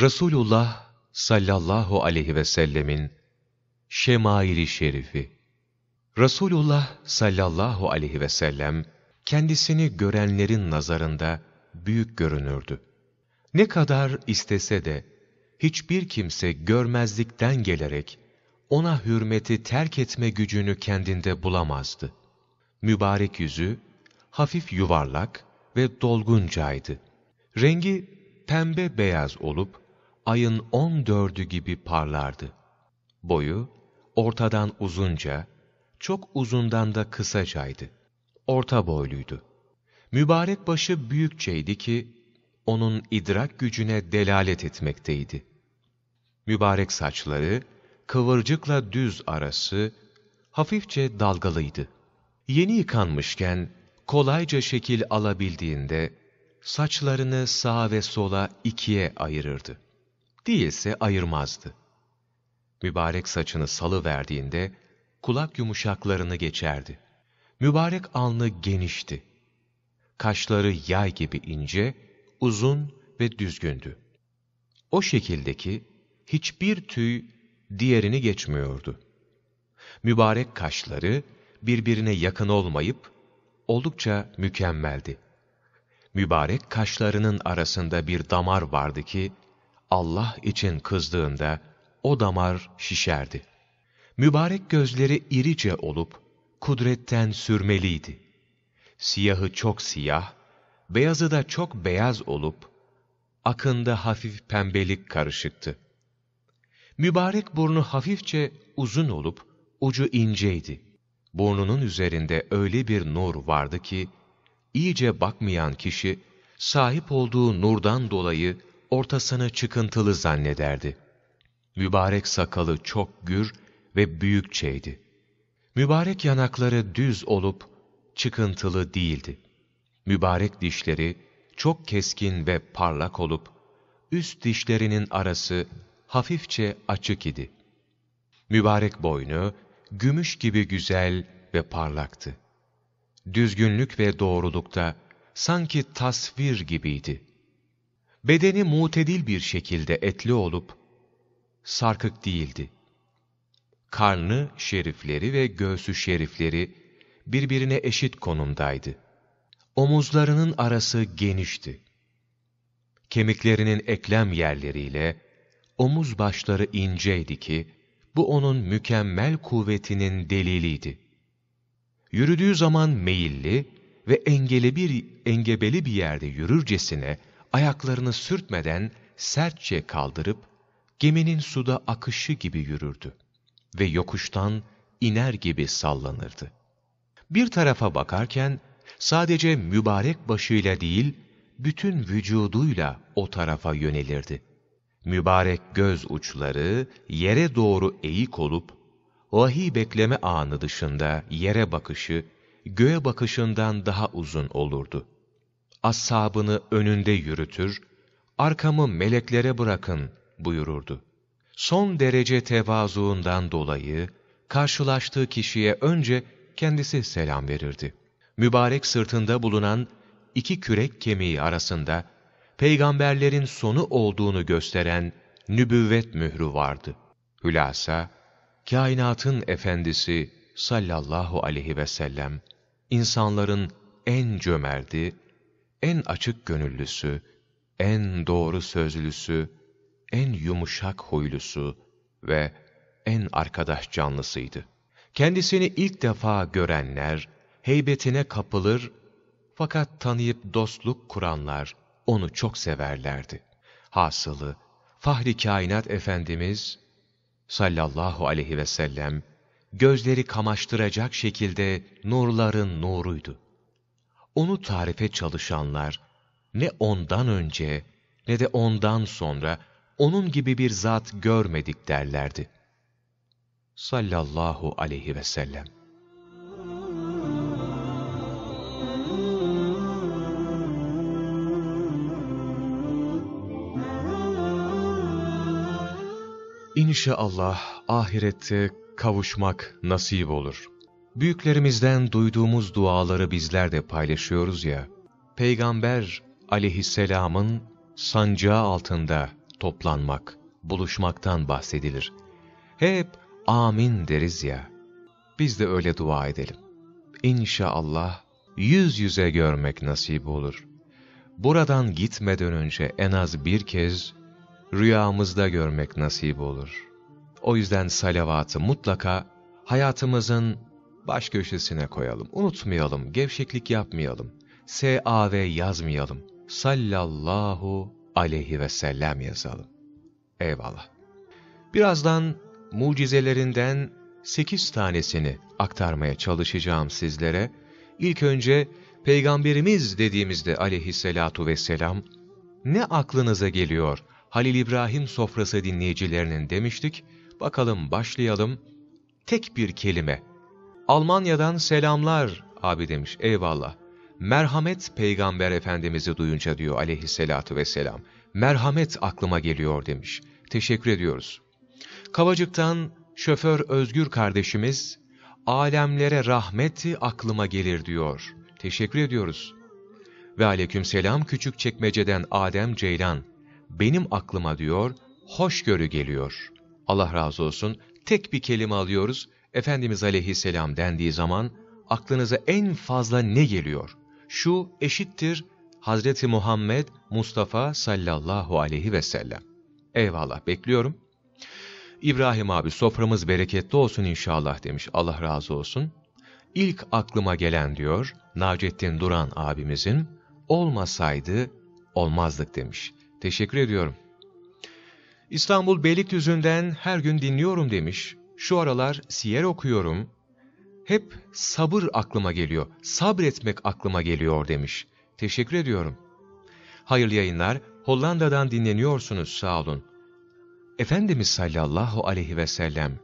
Resulullah sallallahu aleyhi ve sellemin şemaili şerifi Resulullah sallallahu aleyhi ve sellem kendisini görenlerin nazarında büyük görünürdü. Ne kadar istese de hiçbir kimse görmezlikten gelerek ona hürmeti terk etme gücünü kendinde bulamazdı. Mübarek yüzü hafif yuvarlak ve dolguncaydı. Rengi pembe beyaz olup ayın on dördü gibi parlardı. Boyu ortadan uzunca, çok uzundan da kısacaydı. Orta boyluydu. Mübarek başı büyükçeydi ki, onun idrak gücüne delalet etmekteydi. Mübarek saçları, kıvırcıkla düz arası, hafifçe dalgalıydı. Yeni yıkanmışken, kolayca şekil alabildiğinde, saçlarını sağa ve sola ikiye ayırırdı. Değilse ayırmazdı. Mübarek saçını salı verdiğinde kulak yumuşaklarını geçerdi. Mübarek alnı genişti. Kaşları yay gibi ince, uzun ve düzgündü. O şekildeki hiçbir tüy diğerini geçmiyordu. Mübarek kaşları birbirine yakın olmayıp oldukça mükemmeldi. Mübarek kaşlarının arasında bir damar vardı ki Allah için kızdığında o damar şişerdi. Mübarek gözleri irice olup kudretten sürmeliydi. Siyahı çok siyah, beyazı da çok beyaz olup akında hafif pembelik karışıktı. Mübarek burnu hafifçe uzun olup ucu inceydi. Burnunun üzerinde öyle bir nur vardı ki iyice bakmayan kişi sahip olduğu nurdan dolayı ortasını çıkıntılı zannederdi. Mübarek sakalı çok gür ve büyükçeydi. Mübarek yanakları düz olup çıkıntılı değildi. Mübarek dişleri çok keskin ve parlak olup üst dişlerinin arası hafifçe açık idi. Mübarek boynu gümüş gibi güzel ve parlaktı. Düzgünlük ve doğrulukta sanki tasvir gibiydi. Bedeni mutedil bir şekilde etli olup, sarkık değildi. Karnı şerifleri ve göğsü şerifleri birbirine eşit konumdaydı. Omuzlarının arası genişti. Kemiklerinin eklem yerleriyle omuz başları inceydi ki, bu onun mükemmel kuvvetinin deliliydi. Yürüdüğü zaman meyilli ve engeli bir, engebeli bir yerde yürürcesine ayaklarını sürtmeden sertçe kaldırıp geminin suda akışı gibi yürürdü ve yokuştan iner gibi sallanırdı. Bir tarafa bakarken sadece mübarek başıyla değil, bütün vücuduyla o tarafa yönelirdi. Mübarek göz uçları yere doğru eğik olup, vahiy bekleme anı dışında yere bakışı, göğe bakışından daha uzun olurdu. Ashabını önünde yürütür, arkamı meleklere bırakın buyururdu. Son derece tevazuundan dolayı, karşılaştığı kişiye önce kendisi selam verirdi. Mübarek sırtında bulunan iki kürek kemiği arasında, peygamberlerin sonu olduğunu gösteren nübüvvet mührü vardı. Hülasa, kainatın efendisi sallallahu aleyhi ve sellem, insanların en cömerti, en açık gönüllüsü, en doğru sözlüsü, en yumuşak huylusu ve en arkadaş canlısıydı. Kendisini ilk defa görenler, heybetine kapılır fakat tanıyıp dostluk kuranlar onu çok severlerdi. Hasılı, Fahri Kainat Efendimiz sallallahu aleyhi ve sellem, gözleri kamaştıracak şekilde nurların nuruydu. Onu tarife çalışanlar, ne ondan önce ne de ondan sonra onun gibi bir zat görmedik derlerdi. Sallallahu aleyhi ve sellem. İnşallah ahirette kavuşmak nasip olur. Büyüklerimizden duyduğumuz duaları bizler de paylaşıyoruz ya, Peygamber aleyhisselamın sancağı altında toplanmak, buluşmaktan bahsedilir. Hep amin deriz ya. Biz de öyle dua edelim. İnşallah yüz yüze görmek nasip olur. Buradan gitmeden önce en az bir kez rüyamızda görmek nasip olur. O yüzden salavatı mutlaka hayatımızın baş köşesine koyalım. Unutmayalım, gevşeklik yapmayalım. S-A-V yazmayalım. Sallallahu aleyhi ve sellem yazalım. Eyvallah. Birazdan mucizelerinden sekiz tanesini aktarmaya çalışacağım sizlere. İlk önce Peygamberimiz dediğimizde aleyhissalatu vesselam ne aklınıza geliyor? Halil İbrahim sofrası dinleyicilerinin demiştik. Bakalım başlayalım. Tek bir kelime. Almanya'dan selamlar abi demiş. Eyvallah. Merhamet peygamber efendimizi duyunca diyor aleyhissalatu vesselam. Merhamet aklıma geliyor demiş. Teşekkür ediyoruz. Kavacık'tan şoför Özgür kardeşimiz, alemlere rahmeti aklıma gelir diyor. Teşekkür ediyoruz. Ve aleykümselam küçük çekmeceden Adem Ceylan, benim aklıma diyor, hoşgörü geliyor. Allah razı olsun, tek bir kelime alıyoruz, Efendimiz aleyhisselam dendiği zaman, aklınıza en fazla ne geliyor? Şu eşittir Hazreti Muhammed Mustafa sallallahu aleyhi ve sellem. Eyvallah bekliyorum. İbrahim abi soframız bereketli olsun inşallah demiş. Allah razı olsun. İlk aklıma gelen diyor Nacettin Duran abimizin olmasaydı olmazdık demiş. Teşekkür ediyorum. İstanbul Beylikdüzü'nden her gün dinliyorum demiş. Şu aralar siyer okuyorum. Hep sabır aklıma geliyor, sabretmek aklıma geliyor demiş. Teşekkür ediyorum. Hayırlı yayınlar, Hollanda'dan dinleniyorsunuz sağ olun. Efendimiz sallallahu aleyhi ve sellem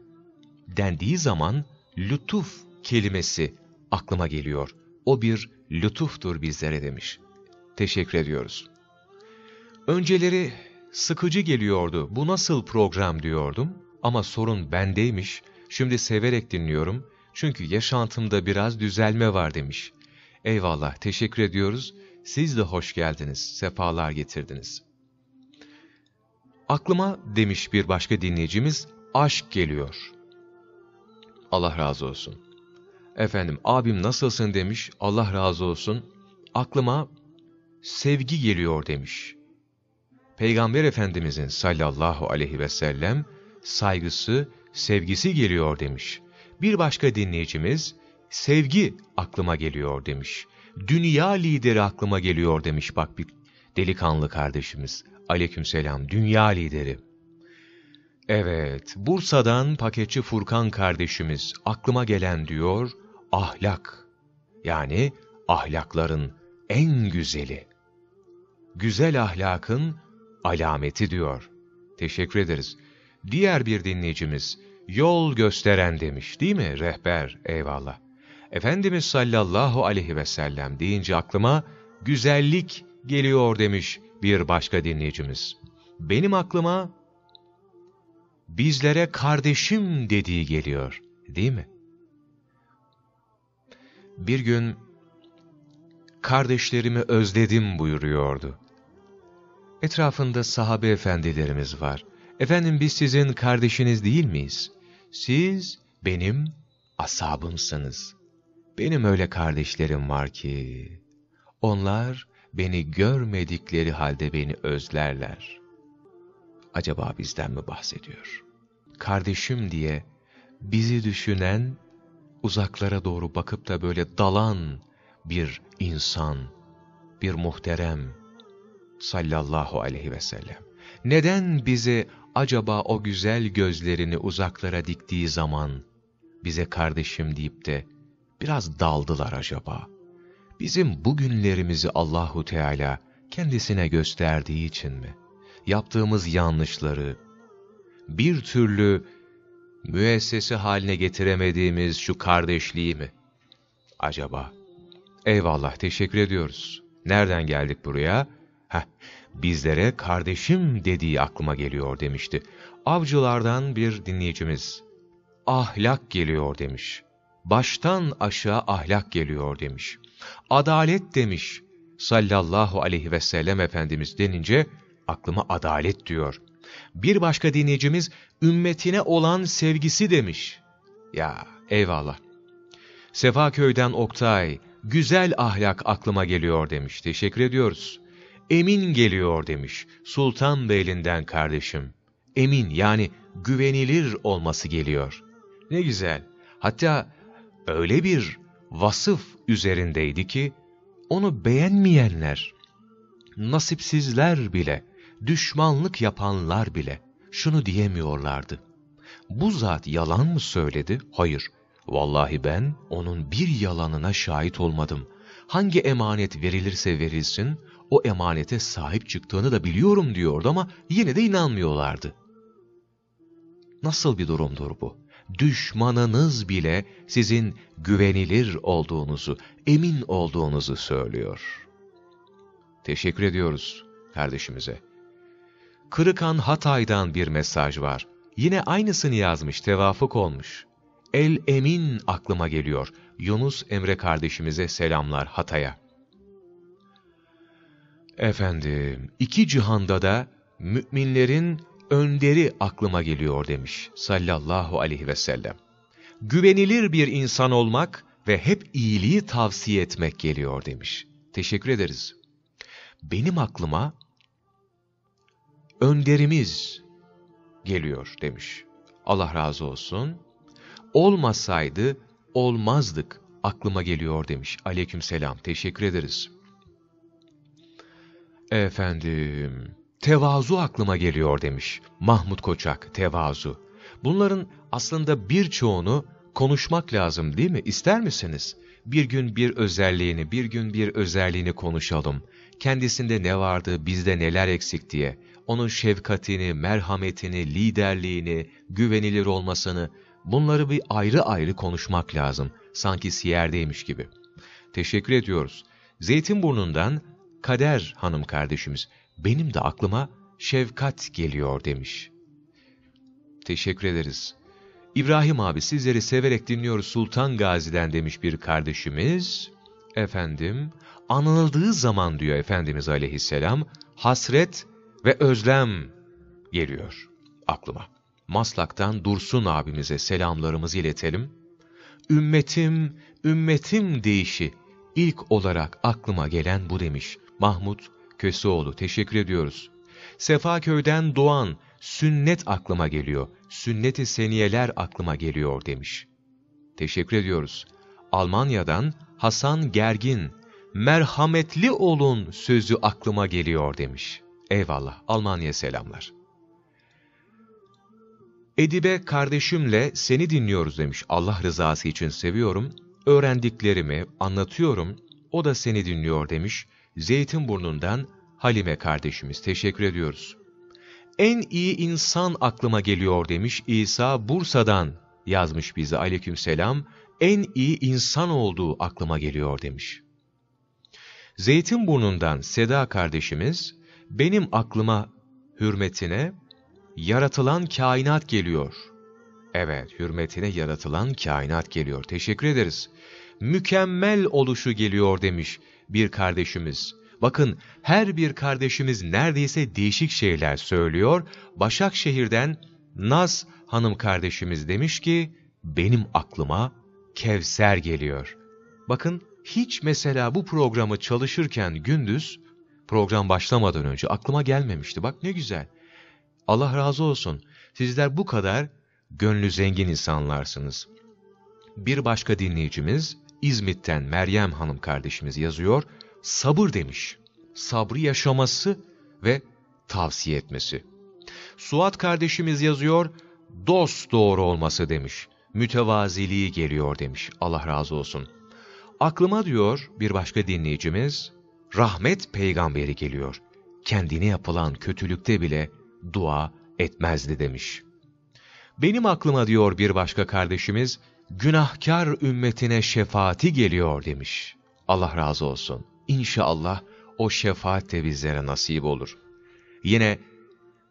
dendiği zaman lütuf kelimesi aklıma geliyor. O bir lütuftur bizlere demiş. Teşekkür ediyoruz. Önceleri sıkıcı geliyordu. Bu nasıl program diyordum ama sorun bendeymiş. Şimdi severek dinliyorum. Çünkü yaşantımda biraz düzelme var demiş. Eyvallah, teşekkür ediyoruz. Siz de hoş geldiniz, sefalar getirdiniz. Aklıma demiş bir başka dinleyicimiz, aşk geliyor. Allah razı olsun. Efendim, abim nasılsın demiş, Allah razı olsun. Aklıma sevgi geliyor demiş. Peygamber Efendimizin sallallahu aleyhi ve sellem saygısı, sevgisi geliyor demiş. Bir başka dinleyicimiz, sevgi aklıma geliyor demiş. Dünya lideri aklıma geliyor demiş bak bir delikanlı kardeşimiz. Aleykümselam, dünya lideri. Evet, Bursa'dan paketçi Furkan kardeşimiz aklıma gelen diyor, ahlak. Yani ahlakların en güzeli. Güzel ahlakın alameti diyor. Teşekkür ederiz. Diğer bir dinleyicimiz, yol gösteren demiş değil mi? Rehber, eyvallah. Efendimiz sallallahu aleyhi ve sellem deyince aklıma güzellik geliyor demiş bir başka dinleyicimiz. Benim aklıma bizlere kardeşim dediği geliyor değil mi? Bir gün kardeşlerimi özledim buyuruyordu. Etrafında sahabe efendilerimiz var. Efendim biz sizin kardeşiniz değil miyiz? Siz benim asabımsınız. Benim öyle kardeşlerim var ki, onlar beni görmedikleri halde beni özlerler. Acaba bizden mi bahsediyor? Kardeşim diye bizi düşünen, uzaklara doğru bakıp da böyle dalan bir insan, bir muhterem sallallahu aleyhi ve sellem. Neden bize acaba o güzel gözlerini uzaklara diktiği zaman bize kardeşim deyip de biraz daldılar acaba? Bizim bugünlerimizi Allahu Teala kendisine gösterdiği için mi? Yaptığımız yanlışları bir türlü müessesi haline getiremediğimiz şu kardeşliği mi? Acaba? Eyvallah, teşekkür ediyoruz. Nereden geldik buraya? Heh, bizlere kardeşim dediği aklıma geliyor demişti. Avcılardan bir dinleyicimiz. Ahlak geliyor demiş. Baştan aşağı ahlak geliyor demiş. Adalet demiş. Sallallahu aleyhi ve sellem Efendimiz denince aklıma adalet diyor. Bir başka dinleyicimiz ümmetine olan sevgisi demiş. Ya eyvallah. Sefaköy'den Oktay, güzel ahlak aklıma geliyor demiş. Teşekkür ediyoruz. Emin geliyor demiş. Sultan Beylinden kardeşim. Emin yani güvenilir olması geliyor. Ne güzel. Hatta öyle bir vasıf üzerindeydi ki onu beğenmeyenler, nasipsizler bile, düşmanlık yapanlar bile şunu diyemiyorlardı. Bu zat yalan mı söyledi? Hayır. Vallahi ben onun bir yalanına şahit olmadım. Hangi emanet verilirse verilsin, o emanete sahip çıktığını da biliyorum diyordu ama yine de inanmıyorlardı. Nasıl bir durumdur bu? Düşmanınız bile sizin güvenilir olduğunuzu, emin olduğunuzu söylüyor. Teşekkür ediyoruz kardeşimize. Kırıkan Hatay'dan bir mesaj var. Yine aynısını yazmış, tevafuk olmuş. El Emin aklıma geliyor. Yunus Emre kardeşimize selamlar Hatay'a. Efendim, iki cihanda da müminlerin önderi aklıma geliyor demiş sallallahu aleyhi ve sellem. Güvenilir bir insan olmak ve hep iyiliği tavsiye etmek geliyor demiş. Teşekkür ederiz. Benim aklıma önderimiz geliyor demiş. Allah razı olsun. Olmasaydı olmazdık aklıma geliyor demiş. Aleykümselam. Teşekkür ederiz. Efendim, tevazu aklıma geliyor demiş. Mahmut Koçak, tevazu. Bunların aslında birçoğunu konuşmak lazım değil mi? İster misiniz? Bir gün bir özelliğini, bir gün bir özelliğini konuşalım. Kendisinde ne vardı, bizde neler eksik diye. Onun şefkatini, merhametini, liderliğini, güvenilir olmasını, bunları bir ayrı ayrı konuşmak lazım. Sanki siyerdeymiş gibi. Teşekkür ediyoruz. Zeytinburnu'ndan Kader hanım kardeşimiz, benim de aklıma şefkat geliyor demiş. Teşekkür ederiz. İbrahim abi sizleri severek dinliyoruz Sultan Gazi'den demiş bir kardeşimiz. Efendim, anıldığı zaman diyor Efendimiz aleyhisselam, hasret ve özlem geliyor aklıma. Maslak'tan Dursun abimize selamlarımızı iletelim. Ümmetim, ümmetim deyişi ilk olarak aklıma gelen bu demiş. Mahmut Köseoğlu teşekkür ediyoruz. Sefaköy'den doğan sünnet aklıma geliyor. Sünnet-i seniyeler aklıma geliyor demiş. Teşekkür ediyoruz. Almanya'dan Hasan Gergin merhametli olun sözü aklıma geliyor demiş. Eyvallah. Almanya selamlar. Edibe kardeşimle seni dinliyoruz demiş. Allah rızası için seviyorum. Öğrendiklerimi anlatıyorum. O da seni dinliyor demiş. Zeytinburnu'ndan Halime kardeşimiz. Teşekkür ediyoruz. En iyi insan aklıma geliyor demiş İsa Bursa'dan yazmış bize aleykümselam. En iyi insan olduğu aklıma geliyor demiş. Zeytinburnu'ndan Seda kardeşimiz benim aklıma hürmetine yaratılan kainat geliyor. Evet, hürmetine yaratılan kainat geliyor. Teşekkür ederiz. Mükemmel oluşu geliyor demiş bir kardeşimiz. Bakın her bir kardeşimiz neredeyse değişik şeyler söylüyor. Başakşehir'den Naz hanım kardeşimiz demiş ki, benim aklıma Kevser geliyor. Bakın hiç mesela bu programı çalışırken gündüz, program başlamadan önce aklıma gelmemişti. Bak ne güzel. Allah razı olsun. Sizler bu kadar gönlü zengin insanlarsınız. Bir başka dinleyicimiz İzmit'ten Meryem Hanım kardeşimiz yazıyor. Sabır demiş. Sabrı yaşaması ve tavsiye etmesi. Suat kardeşimiz yazıyor. Dost doğru olması demiş. Mütevaziliği geliyor demiş. Allah razı olsun. Aklıma diyor bir başka dinleyicimiz, rahmet peygamberi geliyor. Kendine yapılan kötülükte bile dua etmezdi demiş. Benim aklıma diyor bir başka kardeşimiz, günahkar ümmetine şefaati geliyor demiş. Allah razı olsun. İnşallah o şefaat de bizlere nasip olur. Yine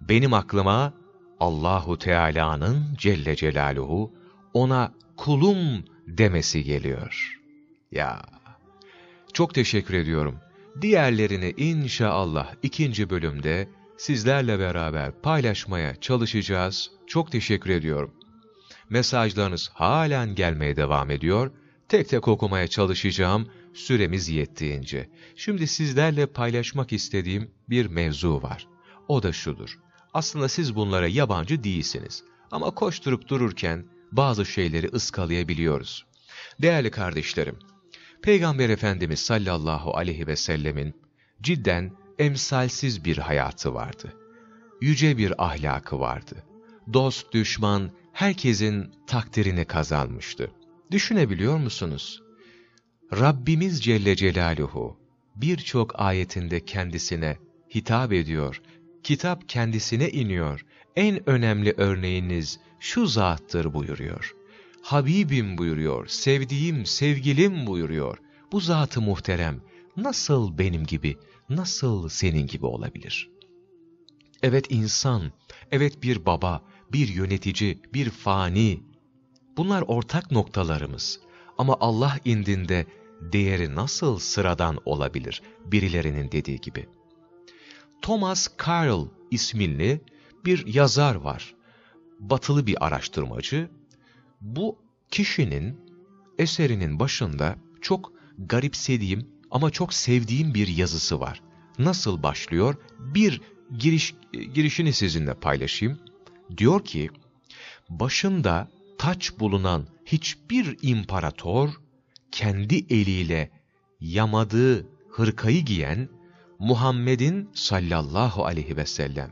benim aklıma Allahu Teala'nın Celle Celaluhu ona kulum demesi geliyor. Ya çok teşekkür ediyorum. Diğerlerini inşallah ikinci bölümde sizlerle beraber paylaşmaya çalışacağız. Çok teşekkür ediyorum. Mesajlarınız halen gelmeye devam ediyor. Tek tek okumaya çalışacağım süremiz yettiğince. Şimdi sizlerle paylaşmak istediğim bir mevzu var. O da şudur. Aslında siz bunlara yabancı değilsiniz. Ama koşturup dururken bazı şeyleri ıskalayabiliyoruz. Değerli kardeşlerim, Peygamber Efendimiz sallallahu aleyhi ve sellemin cidden emsalsiz bir hayatı vardı. Yüce bir ahlakı vardı. Dost, düşman, herkesin takdirini kazanmıştı. Düşünebiliyor musunuz? Rabbimiz Celle Celaluhu birçok ayetinde kendisine hitap ediyor. Kitap kendisine iniyor. En önemli örneğiniz şu zattır buyuruyor. Habibim buyuruyor, sevdiğim, sevgilim buyuruyor. Bu zatı muhterem nasıl benim gibi, nasıl senin gibi olabilir? Evet insan, evet bir baba, bir yönetici, bir fani. Bunlar ortak noktalarımız. Ama Allah indinde değeri nasıl sıradan olabilir birilerinin dediği gibi. Thomas Carl ismini bir yazar var. Batılı bir araştırmacı. Bu kişinin eserinin başında çok garipsediğim ama çok sevdiğim bir yazısı var. Nasıl başlıyor? Bir giriş, girişini sizinle paylaşayım. Diyor ki, başında taç bulunan hiçbir imparator, kendi eliyle yamadığı hırkayı giyen Muhammed'in sallallahu aleyhi ve sellem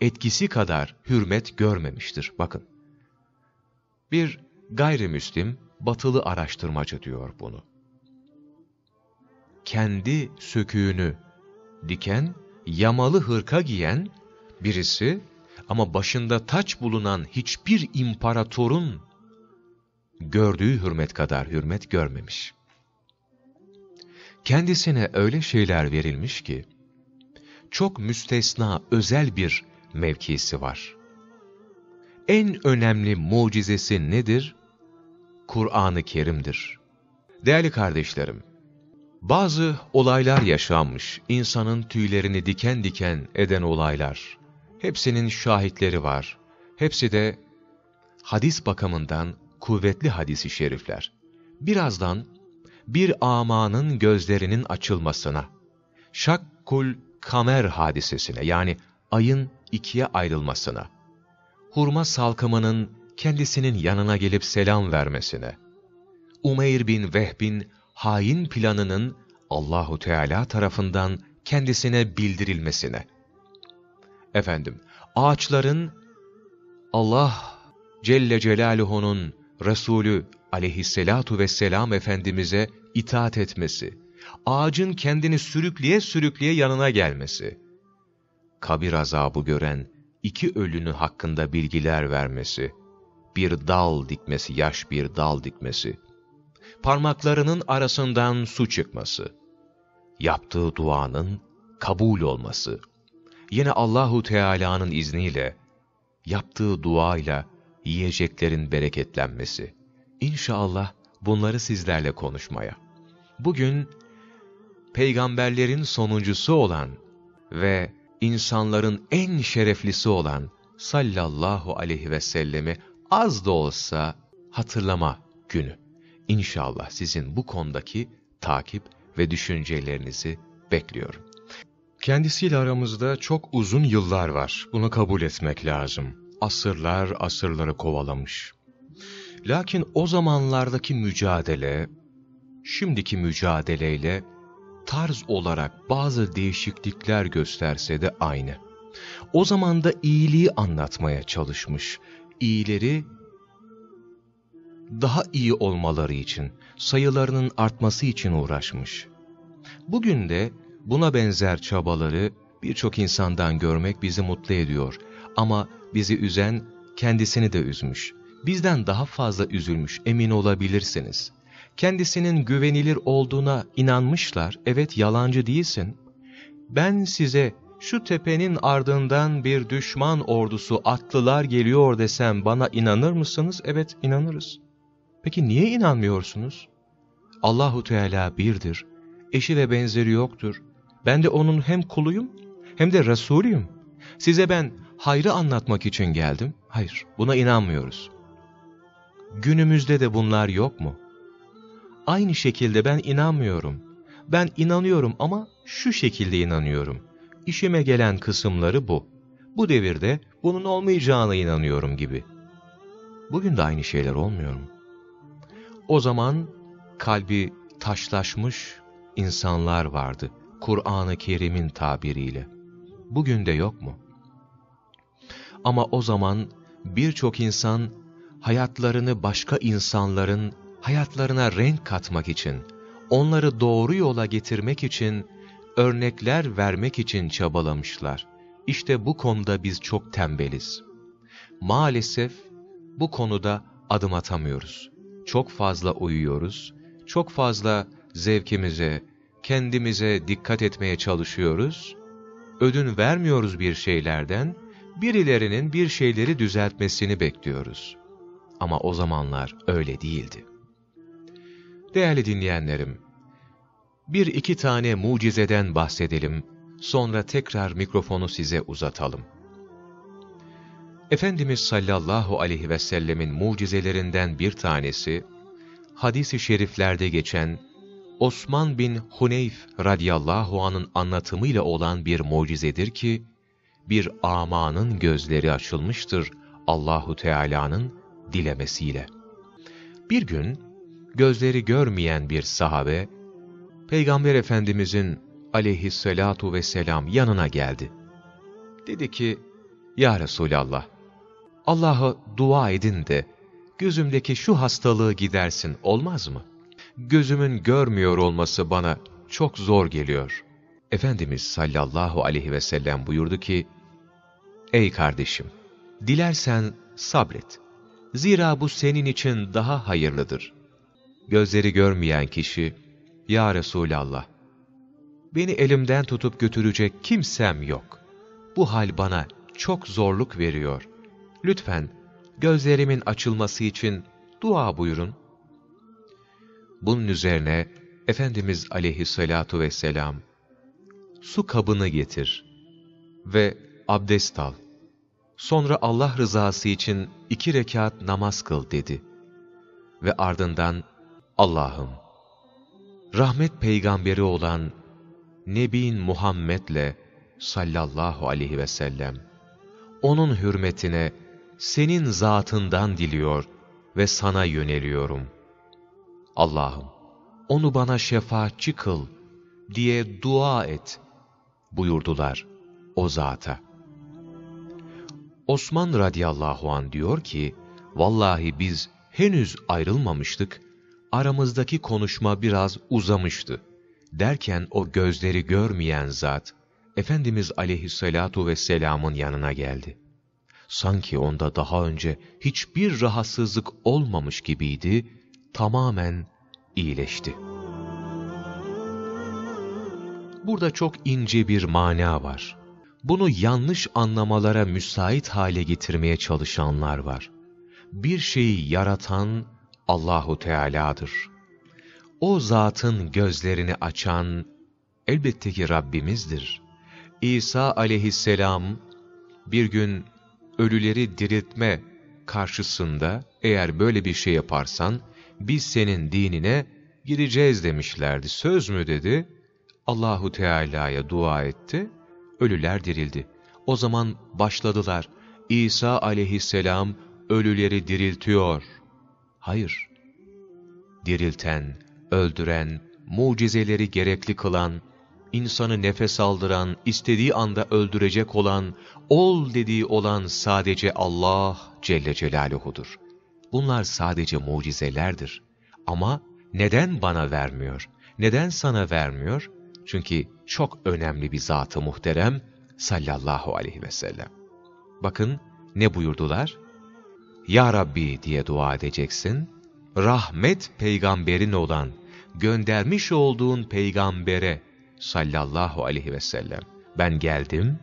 etkisi kadar hürmet görmemiştir. Bakın, bir gayrimüslim batılı araştırmacı diyor bunu. Kendi söküğünü diken, yamalı hırka giyen birisi ama başında taç bulunan hiçbir imparatorun gördüğü hürmet kadar hürmet görmemiş. Kendisine öyle şeyler verilmiş ki, çok müstesna, özel bir mevkisi var. En önemli mucizesi nedir? Kur'an-ı Kerim'dir. Değerli kardeşlerim, bazı olaylar yaşanmış, insanın tüylerini diken diken eden olaylar. Hepsinin şahitleri var. Hepsi de hadis bakımından kuvvetli hadisi şerifler. Birazdan bir amanın gözlerinin açılmasına, şakkul kamer hadisesine yani ayın ikiye ayrılmasına, hurma salkımının kendisinin yanına gelip selam vermesine, Umeyr bin Vehb'in hain planının Allahu Teala tarafından kendisine bildirilmesine. Efendim, ağaçların Allah Celle Celaluhu'nun Resulü aleyhisselatu vesselam Efendimiz'e itaat etmesi, ağacın kendini sürükleye sürükleye yanına gelmesi, kabir azabı gören iki ölünü hakkında bilgiler vermesi, bir dal dikmesi, yaş bir dal dikmesi, parmaklarının arasından su çıkması, yaptığı duanın kabul olması, yine Allahu Teala'nın izniyle yaptığı duayla yiyeceklerin bereketlenmesi. İnşallah bunları sizlerle konuşmaya. Bugün peygamberlerin sonuncusu olan ve insanların en şereflisi olan sallallahu aleyhi ve sellemi az da olsa hatırlama günü. İnşallah sizin bu konudaki takip ve düşüncelerinizi bekliyorum. Kendisiyle aramızda çok uzun yıllar var. Bunu kabul etmek lazım. Asırlar asırları kovalamış. Lakin o zamanlardaki mücadele, şimdiki mücadeleyle tarz olarak bazı değişiklikler gösterse de aynı. O zaman da iyiliği anlatmaya çalışmış. İyileri daha iyi olmaları için, sayılarının artması için uğraşmış. Bugün de buna benzer çabaları birçok insandan görmek bizi mutlu ediyor. Ama bizi üzen kendisini de üzmüş. Bizden daha fazla üzülmüş emin olabilirsiniz. Kendisinin güvenilir olduğuna inanmışlar. Evet yalancı değilsin. Ben size şu tepenin ardından bir düşman ordusu atlılar geliyor desem bana inanır mısınız? Evet inanırız. Peki niye inanmıyorsunuz? Allahu Teala birdir. Eşi ve benzeri yoktur. Ben de onun hem kuluyum Hem de Resulüyüm. Size ben hayrı anlatmak için geldim. Hayır, buna inanmıyoruz. Günümüzde de bunlar yok mu? Aynı şekilde ben inanmıyorum. Ben inanıyorum ama şu şekilde inanıyorum. İşime gelen kısımları bu. Bu devirde bunun olmayacağına inanıyorum gibi. Bugün de aynı şeyler olmuyor mu? O zaman kalbi taşlaşmış insanlar vardı. Kur'an-ı Kerim'in tabiriyle. Bugün de yok mu? Ama o zaman birçok insan hayatlarını başka insanların hayatlarına renk katmak için, onları doğru yola getirmek için, örnekler vermek için çabalamışlar. İşte bu konuda biz çok tembeliz. Maalesef bu konuda adım atamıyoruz. Çok fazla uyuyoruz, çok fazla zevkimize, kendimize dikkat etmeye çalışıyoruz, ödün vermiyoruz bir şeylerden, birilerinin bir şeyleri düzeltmesini bekliyoruz. Ama o zamanlar öyle değildi. Değerli dinleyenlerim, bir iki tane mucizeden bahsedelim, sonra tekrar mikrofonu size uzatalım. Efendimiz sallallahu aleyhi ve sellemin mucizelerinden bir tanesi, hadis-i şeriflerde geçen Osman bin Huneyf radıyallahu anın anlatımıyla olan bir mucizedir ki, bir amanın gözleri açılmıştır Allahu Teala'nın dilemesiyle. Bir gün gözleri görmeyen bir sahabe Peygamber Efendimizin aleyhissalatu vesselam yanına geldi. Dedi ki, Ya Resulallah, Allah'a dua edin de gözümdeki şu hastalığı gidersin olmaz mı? Gözümün görmüyor olması bana çok zor geliyor. Efendimiz sallallahu aleyhi ve sellem buyurdu ki, Ey kardeşim, dilersen sabret. Zira bu senin için daha hayırlıdır. Gözleri görmeyen kişi, Ya Resulallah, beni elimden tutup götürecek kimsem yok. Bu hal bana çok zorluk veriyor. Lütfen gözlerimin açılması için dua buyurun. Bunun üzerine Efendimiz aleyhissalatu vesselam, su kabını getir ve abdest al. Sonra Allah rızası için iki rekat namaz kıl dedi. Ve ardından Allah'ım, rahmet peygamberi olan Nebin Muhammed'le sallallahu aleyhi ve sellem, onun hürmetine senin zatından diliyor ve sana yöneliyorum. Allah'ım, onu bana şefaatçi kıl diye dua et buyurdular o zata. Osman radıyallahu an diyor ki, vallahi biz henüz ayrılmamıştık, aramızdaki konuşma biraz uzamıştı. Derken o gözleri görmeyen zat, Efendimiz aleyhissalatu vesselamın yanına geldi. Sanki onda daha önce hiçbir rahatsızlık olmamış gibiydi, tamamen iyileşti. Burada çok ince bir mana var. Bunu yanlış anlamalara müsait hale getirmeye çalışanlar var. Bir şeyi yaratan Allahu Teala'dır. O zatın gözlerini açan elbette ki Rabbimizdir. İsa aleyhisselam bir gün ölüleri diriltme karşısında eğer böyle bir şey yaparsan biz senin dinine gireceğiz demişlerdi. Söz mü dedi? Allahu Teala'ya dua etti ölüler dirildi. O zaman başladılar. İsa aleyhisselam ölüleri diriltiyor. Hayır. Dirilten, öldüren, mucizeleri gerekli kılan, insanı nefes aldıran, istediği anda öldürecek olan, ol dediği olan sadece Allah Celle Celaluhu'dur. Bunlar sadece mucizelerdir. Ama neden bana vermiyor? Neden sana vermiyor? Çünkü çok önemli bir zatı muhterem sallallahu aleyhi ve sellem. Bakın ne buyurdular? Ya Rabbi diye dua edeceksin. Rahmet peygamberin olan, göndermiş olduğun peygambere sallallahu aleyhi ve sellem. Ben geldim,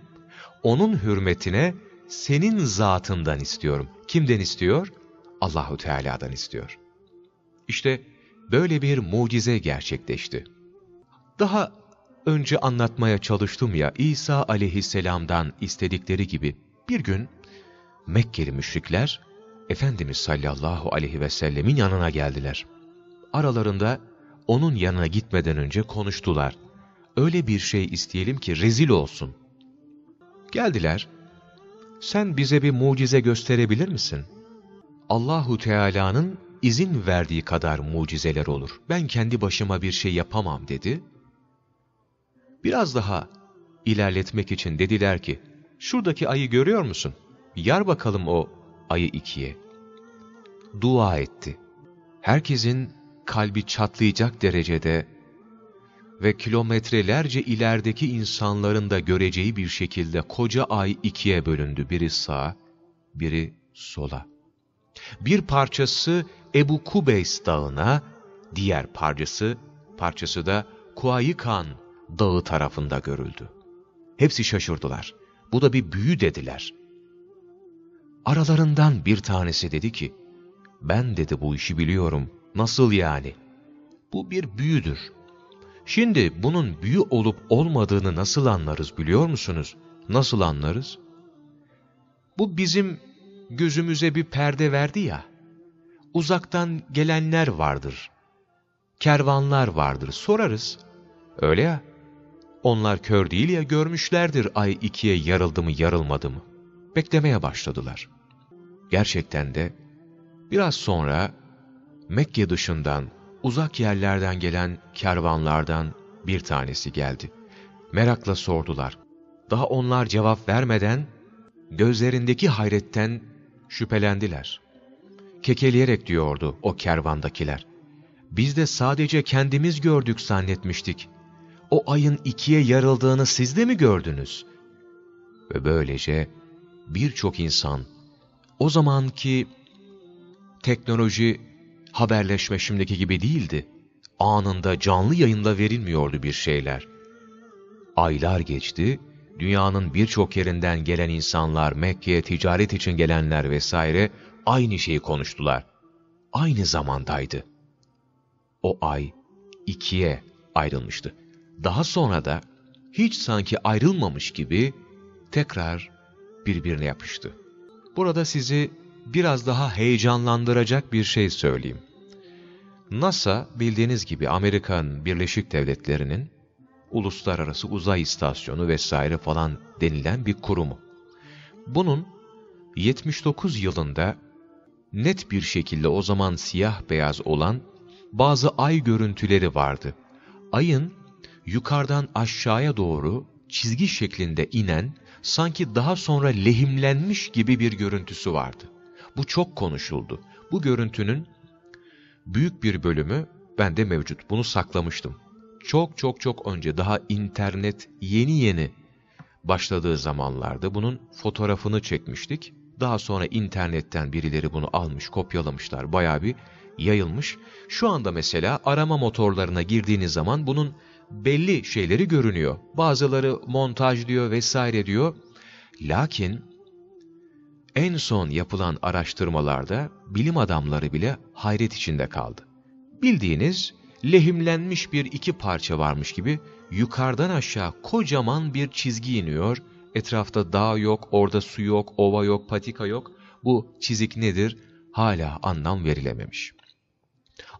onun hürmetine senin zatından istiyorum. Kimden istiyor? Allahu Teala'dan istiyor. İşte böyle bir mucize gerçekleşti. Daha önce anlatmaya çalıştım ya, İsa aleyhisselamdan istedikleri gibi bir gün Mekkeli müşrikler, Efendimiz sallallahu aleyhi ve sellemin yanına geldiler. Aralarında onun yanına gitmeden önce konuştular. Öyle bir şey isteyelim ki rezil olsun. Geldiler, sen bize bir mucize gösterebilir misin? Allahu Teala'nın izin verdiği kadar mucizeler olur. Ben kendi başıma bir şey yapamam dedi. Biraz daha ilerletmek için dediler ki, şuradaki ayı görüyor musun? Yar bakalım o ayı ikiye. Dua etti. Herkesin kalbi çatlayacak derecede ve kilometrelerce ilerideki insanların da göreceği bir şekilde koca ay ikiye bölündü. Biri sağa, biri sola. Bir parçası Ebu Kubeys dağına, diğer parçası, parçası da Kuayıkan dağı tarafında görüldü. Hepsi şaşırdılar. Bu da bir büyü dediler. Aralarından bir tanesi dedi ki, ben dedi bu işi biliyorum. Nasıl yani? Bu bir büyüdür. Şimdi bunun büyü olup olmadığını nasıl anlarız biliyor musunuz? Nasıl anlarız? Bu bizim gözümüze bir perde verdi ya. Uzaktan gelenler vardır. Kervanlar vardır. Sorarız. Öyle ya. Onlar kör değil ya görmüşlerdir ay ikiye yarıldı mı yarılmadı mı. Beklemeye başladılar. Gerçekten de biraz sonra Mekke dışından uzak yerlerden gelen kervanlardan bir tanesi geldi. Merakla sordular. Daha onlar cevap vermeden gözlerindeki hayretten şüphelendiler. Kekeleyerek diyordu o kervandakiler. Biz de sadece kendimiz gördük zannetmiştik. O ayın ikiye yarıldığını siz de mi gördünüz? Ve böylece birçok insan o zamanki teknoloji haberleşme şimdiki gibi değildi. Anında canlı yayında verilmiyordu bir şeyler. Aylar geçti, dünyanın birçok yerinden gelen insanlar, Mekke'ye ticaret için gelenler vesaire aynı şeyi konuştular. Aynı zamandaydı. O ay ikiye ayrılmıştı. Daha sonra da hiç sanki ayrılmamış gibi tekrar birbirine yapıştı. Burada sizi biraz daha heyecanlandıracak bir şey söyleyeyim. NASA bildiğiniz gibi Amerikan Birleşik Devletleri'nin uluslararası uzay istasyonu vesaire falan denilen bir kurumu. Bunun 79 yılında net bir şekilde o zaman siyah beyaz olan bazı ay görüntüleri vardı. Ayın yukarıdan aşağıya doğru çizgi şeklinde inen, sanki daha sonra lehimlenmiş gibi bir görüntüsü vardı. Bu çok konuşuldu. Bu görüntünün büyük bir bölümü bende mevcut. Bunu saklamıştım. Çok çok çok önce daha internet yeni yeni başladığı zamanlarda bunun fotoğrafını çekmiştik. Daha sonra internetten birileri bunu almış, kopyalamışlar. Bayağı bir yayılmış. Şu anda mesela arama motorlarına girdiğiniz zaman bunun belli şeyleri görünüyor. Bazıları montaj diyor vesaire diyor. Lakin en son yapılan araştırmalarda bilim adamları bile hayret içinde kaldı. Bildiğiniz lehimlenmiş bir iki parça varmış gibi yukarıdan aşağı kocaman bir çizgi iniyor. Etrafta dağ yok, orada su yok, ova yok, patika yok. Bu çizik nedir? Hala anlam verilememiş.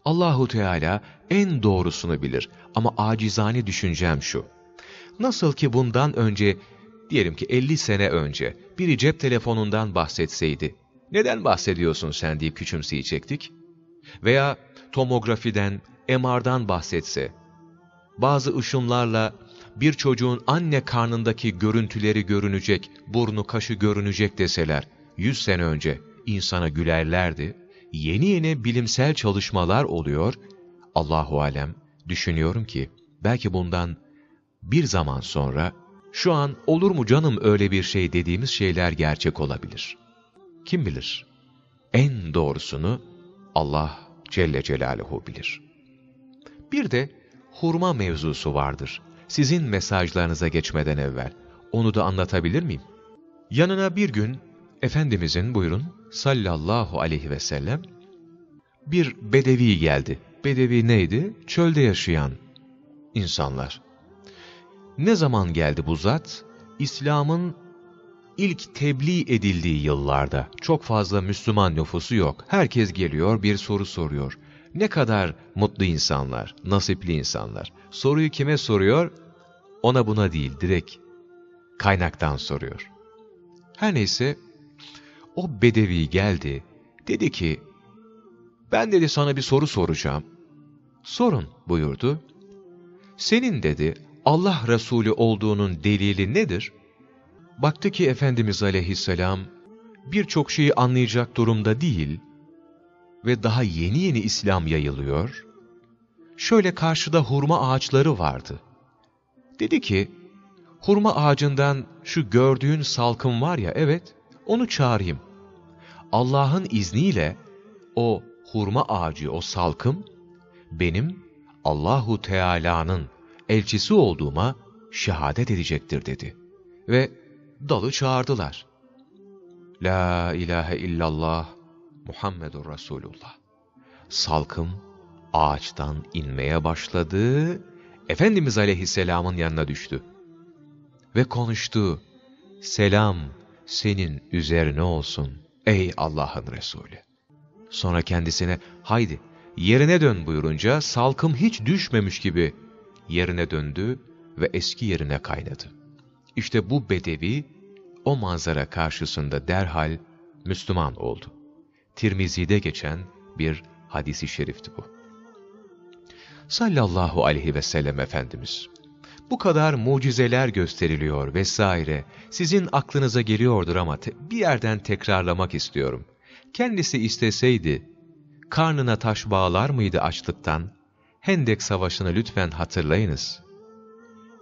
Allahu Teala en doğrusunu bilir ama acizane düşüncem şu. Nasıl ki bundan önce, diyelim ki 50 sene önce biri cep telefonundan bahsetseydi, neden bahsediyorsun sen deyip küçümseyecektik? Veya tomografiden, MR'dan bahsetse, bazı ışınlarla bir çocuğun anne karnındaki görüntüleri görünecek, burnu kaşı görünecek deseler, 100 sene önce insana gülerlerdi. Yeni yeni bilimsel çalışmalar oluyor. Allahu alem düşünüyorum ki belki bundan bir zaman sonra şu an olur mu canım öyle bir şey dediğimiz şeyler gerçek olabilir. Kim bilir? En doğrusunu Allah Celle Celaluhu bilir. Bir de hurma mevzusu vardır. Sizin mesajlarınıza geçmeden evvel. Onu da anlatabilir miyim? Yanına bir gün Efendimizin buyurun sallallahu aleyhi ve sellem bir bedevi geldi. Bedevi neydi? Çölde yaşayan insanlar. Ne zaman geldi bu zat? İslam'ın ilk tebliğ edildiği yıllarda. Çok fazla Müslüman nüfusu yok. Herkes geliyor bir soru soruyor. Ne kadar mutlu insanlar, nasipli insanlar. Soruyu kime soruyor? Ona buna değil, direkt kaynaktan soruyor. Her neyse, o bedevi geldi, dedi ki, ben dedi sana bir soru soracağım. Sorun buyurdu. Senin dedi, Allah Resulü olduğunun delili nedir? Baktı ki Efendimiz aleyhisselam birçok şeyi anlayacak durumda değil ve daha yeni yeni İslam yayılıyor. Şöyle karşıda hurma ağaçları vardı. Dedi ki, hurma ağacından şu gördüğün salkım var ya, evet, onu çağırayım. Allah'ın izniyle o hurma ağacı, o salkım, benim Allahu Teala'nın elçisi olduğuma şehadet edecektir dedi. Ve dalı çağırdılar. La ilahe illallah Muhammedur Resulullah. Salkım ağaçtan inmeye başladı. Efendimiz Aleyhisselam'ın yanına düştü. Ve konuştu. Selam senin üzerine olsun ey Allah'ın Resulü. Sonra kendisine haydi yerine dön buyurunca salkım hiç düşmemiş gibi yerine döndü ve eski yerine kaynadı. İşte bu bedevi o manzara karşısında derhal Müslüman oldu. Tirmizi'de geçen bir hadisi şerifti bu. Sallallahu aleyhi ve sellem Efendimiz, bu kadar mucizeler gösteriliyor vesaire, sizin aklınıza geliyordur ama bir yerden tekrarlamak istiyorum. Kendisi isteseydi, karnına taş bağlar mıydı açlıktan? Hendek Savaşı'nı lütfen hatırlayınız.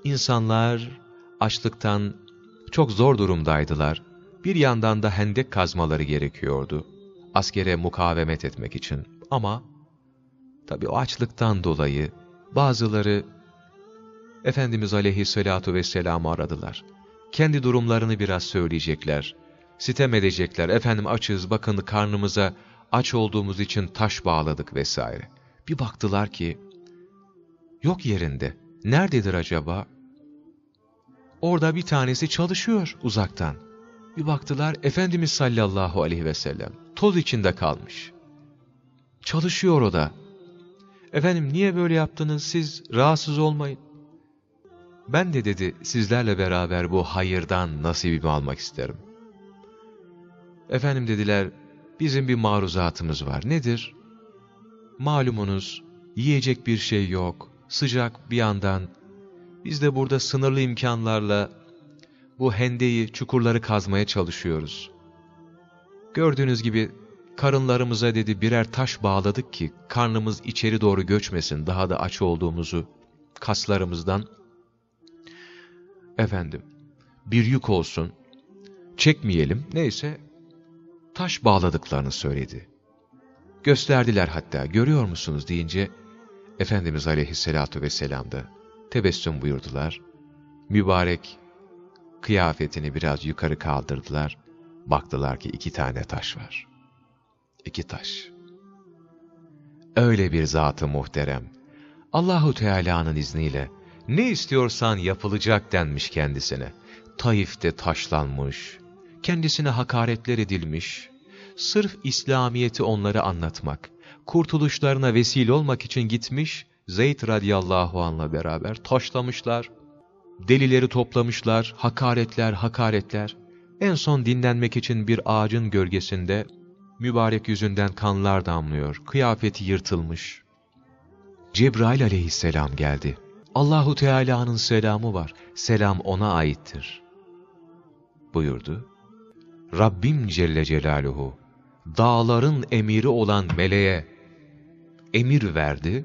İnsanlar açlıktan çok zor durumdaydılar. Bir yandan da hendek kazmaları gerekiyordu. Askere mukavemet etmek için. Ama tabi o açlıktan dolayı bazıları Efendimiz aleyhissalatu vesselam'ı aradılar. Kendi durumlarını biraz söyleyecekler. Sitem edecekler. Efendim açız bakın karnımıza aç olduğumuz için taş bağladık vesaire. Bir baktılar ki yok yerinde. Nerededir acaba? Orada bir tanesi çalışıyor uzaktan. Bir baktılar Efendimiz sallallahu aleyhi ve sellem toz içinde kalmış. Çalışıyor o da. Efendim niye böyle yaptınız siz rahatsız olmayın. Ben de dedi sizlerle beraber bu hayırdan nasibimi almak isterim. Efendim dediler bizim bir maruzatımız var. Nedir? Malumunuz yiyecek bir şey yok. Sıcak bir yandan biz de burada sınırlı imkanlarla bu hendeyi, çukurları kazmaya çalışıyoruz. Gördüğünüz gibi karınlarımıza dedi birer taş bağladık ki karnımız içeri doğru göçmesin, daha da aç olduğumuzu kaslarımızdan. Efendim, bir yük olsun, çekmeyelim, neyse taş bağladıklarını söyledi. Gösterdiler hatta, görüyor musunuz deyince, Efendimiz aleyhissalatu vesselam da tebessüm buyurdular. Mübarek kıyafetini biraz yukarı kaldırdılar. Baktılar ki iki tane taş var. İki taş. Öyle bir zatı muhterem. Allahu Teala'nın izniyle ne istiyorsan yapılacak denmiş kendisine. Taif'te taşlanmış, kendisine hakaretler edilmiş, sırf İslamiyet'i onlara anlatmak, kurtuluşlarına vesile olmak için gitmiş, Zeyd radıyallahu anla beraber taşlamışlar, delileri toplamışlar, hakaretler, hakaretler. En son dinlenmek için bir ağacın gölgesinde mübarek yüzünden kanlar damlıyor, kıyafeti yırtılmış. Cebrail aleyhisselam geldi. Allahu Teala'nın selamı var, selam ona aittir. Buyurdu. Rabbim Celle Celaluhu, dağların emiri olan meleğe emir verdi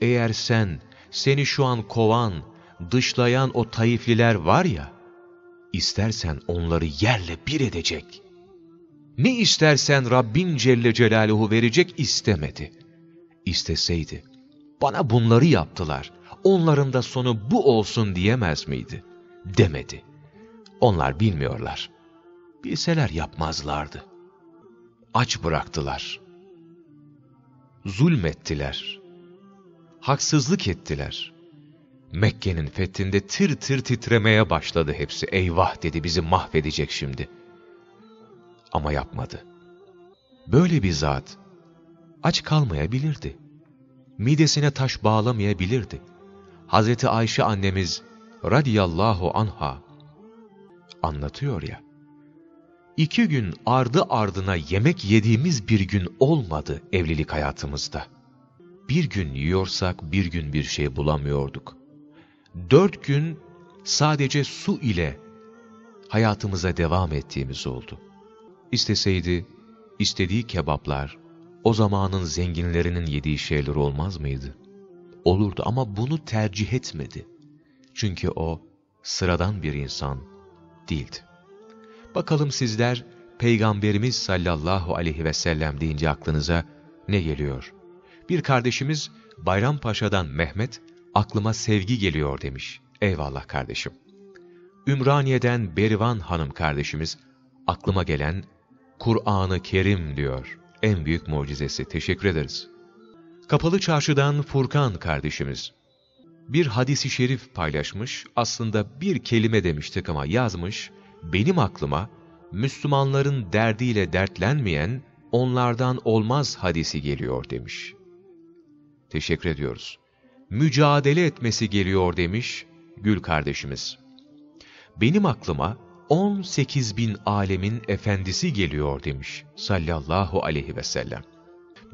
eğer sen, seni şu an kovan, dışlayan o Taifliler var ya, istersen onları yerle bir edecek. Ne istersen Rabbin Celle Celaluhu verecek istemedi. İsteseydi, bana bunları yaptılar, onların da sonu bu olsun diyemez miydi? Demedi. Onlar bilmiyorlar. Bilseler yapmazlardı. Aç bıraktılar. Zulmettiler haksızlık ettiler. Mekke'nin fethinde tir tir titremeye başladı hepsi. Eyvah dedi bizi mahvedecek şimdi. Ama yapmadı. Böyle bir zat aç kalmayabilirdi. Midesine taş bağlamayabilirdi. Hazreti Ayşe annemiz radiyallahu anha anlatıyor ya. İki gün ardı ardına yemek yediğimiz bir gün olmadı evlilik hayatımızda. Bir gün yiyorsak bir gün bir şey bulamıyorduk. Dört gün sadece su ile hayatımıza devam ettiğimiz oldu. İsteseydi, istediği kebaplar, o zamanın zenginlerinin yediği şeyler olmaz mıydı? Olurdu ama bunu tercih etmedi. Çünkü o sıradan bir insan değildi. Bakalım sizler Peygamberimiz sallallahu aleyhi ve sellem deyince aklınıza ne geliyor? Bir kardeşimiz Bayrampaşa'dan Mehmet, aklıma sevgi geliyor demiş. Eyvallah kardeşim. Ümraniye'den Berivan Hanım kardeşimiz, aklıma gelen Kur'an-ı Kerim diyor. En büyük mucizesi. Teşekkür ederiz. Kapalı Çarşı'dan Furkan kardeşimiz. Bir hadisi şerif paylaşmış, aslında bir kelime demiştik ama yazmış, benim aklıma Müslümanların derdiyle dertlenmeyen onlardan olmaz hadisi geliyor demiş. Teşekkür ediyoruz. Mücadele etmesi geliyor demiş Gül kardeşimiz. Benim aklıma 18 bin alemin efendisi geliyor demiş sallallahu aleyhi ve sellem.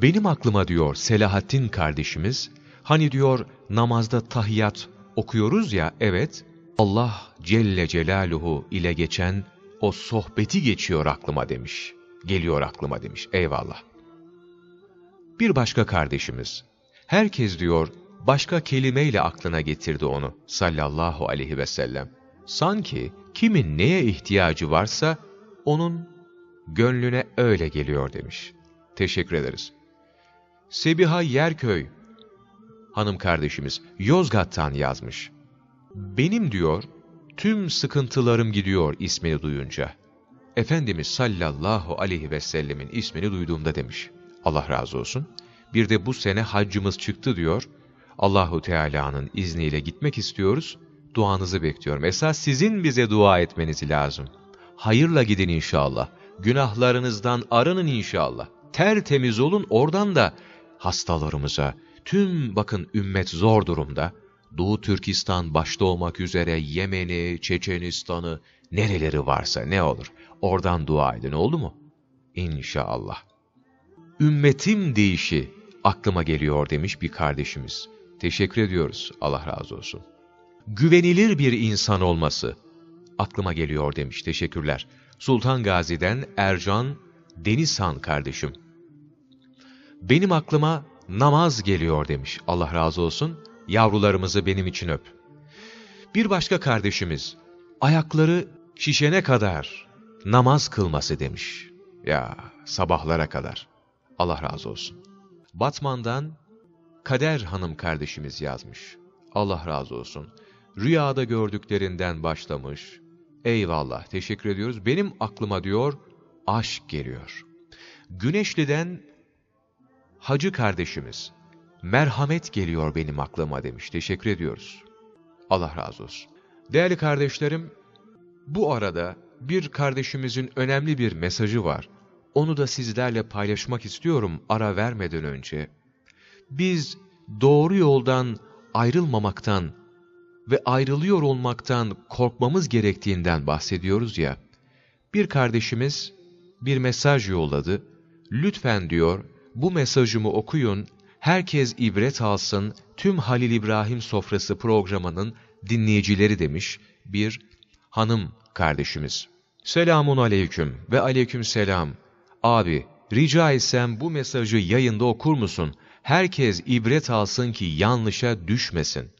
Benim aklıma diyor Selahattin kardeşimiz, hani diyor namazda tahiyyat okuyoruz ya evet, Allah Celle Celaluhu ile geçen o sohbeti geçiyor aklıma demiş. Geliyor aklıma demiş. Eyvallah. Bir başka kardeşimiz. Herkes diyor başka kelimeyle aklına getirdi onu sallallahu aleyhi ve sellem. Sanki kimin neye ihtiyacı varsa onun gönlüne öyle geliyor demiş. Teşekkür ederiz. Sebiha Yerköy hanım kardeşimiz Yozgat'tan yazmış. Benim diyor, tüm sıkıntılarım gidiyor ismini duyunca. Efendimiz sallallahu aleyhi ve sellemin ismini duyduğumda demiş. Allah razı olsun. Bir de bu sene haccımız çıktı diyor. Allahu Teala'nın izniyle gitmek istiyoruz. Duanızı bekliyorum. Esas sizin bize dua etmeniz lazım. Hayırla gidin inşallah. Günahlarınızdan arının inşallah. Tertemiz olun oradan da hastalarımıza, tüm bakın ümmet zor durumda. Doğu Türkistan başta olmak üzere Yemen'i, Çeçenistan'ı, nereleri varsa ne olur. Oradan dua edin oldu mu? İnşallah. Ümmetim deyişi aklıma geliyor demiş bir kardeşimiz. Teşekkür ediyoruz. Allah razı olsun. Güvenilir bir insan olması aklıma geliyor demiş. Teşekkürler. Sultan Gazi'den Ercan Denizhan kardeşim. Benim aklıma namaz geliyor demiş. Allah razı olsun. Yavrularımızı benim için öp. Bir başka kardeşimiz, ayakları şişene kadar namaz kılması demiş. Ya sabahlara kadar. Allah razı olsun. Batman'dan Kader Hanım kardeşimiz yazmış. Allah razı olsun. Rüyada gördüklerinden başlamış. Eyvallah, teşekkür ediyoruz. Benim aklıma diyor, aşk geliyor. Güneşli'den Hacı kardeşimiz, merhamet geliyor benim aklıma demiş. Teşekkür ediyoruz. Allah razı olsun. Değerli kardeşlerim, bu arada bir kardeşimizin önemli bir mesajı var. Onu da sizlerle paylaşmak istiyorum ara vermeden önce. Biz doğru yoldan ayrılmamaktan ve ayrılıyor olmaktan korkmamız gerektiğinden bahsediyoruz ya. Bir kardeşimiz bir mesaj yolladı. Lütfen diyor, bu mesajımı okuyun, herkes ibret alsın, tüm Halil İbrahim Sofrası programının dinleyicileri demiş bir hanım kardeşimiz. Selamun aleyküm ve aleyküm selam. Abi, rica etsem bu mesajı yayında okur musun? Herkes ibret alsın ki yanlışa düşmesin.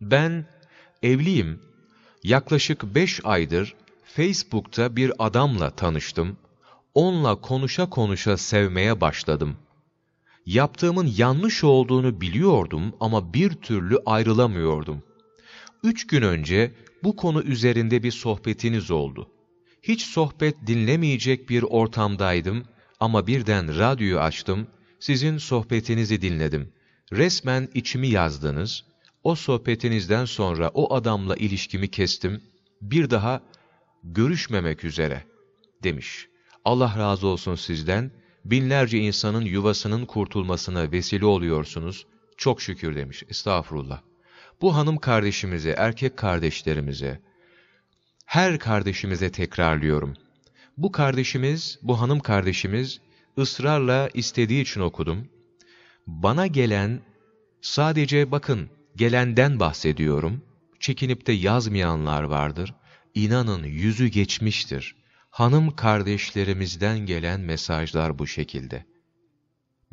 Ben evliyim. Yaklaşık beş aydır Facebook'ta bir adamla tanıştım. Onunla konuşa konuşa sevmeye başladım. Yaptığımın yanlış olduğunu biliyordum ama bir türlü ayrılamıyordum. Üç gün önce bu konu üzerinde bir sohbetiniz oldu. Hiç sohbet dinlemeyecek bir ortamdaydım ama birden radyoyu açtım, sizin sohbetinizi dinledim. Resmen içimi yazdınız, o sohbetinizden sonra o adamla ilişkimi kestim, bir daha görüşmemek üzere demiş. Allah razı olsun sizden, binlerce insanın yuvasının kurtulmasına vesile oluyorsunuz, çok şükür demiş, estağfurullah. Bu hanım kardeşimize, erkek kardeşlerimize, her kardeşimize tekrarlıyorum. Bu kardeşimiz, bu hanım kardeşimiz, ısrarla istediği için okudum. Bana gelen, sadece bakın, gelenden bahsediyorum, çekinip de yazmayanlar vardır. İnanın yüzü geçmiştir. Hanım kardeşlerimizden gelen mesajlar bu şekilde.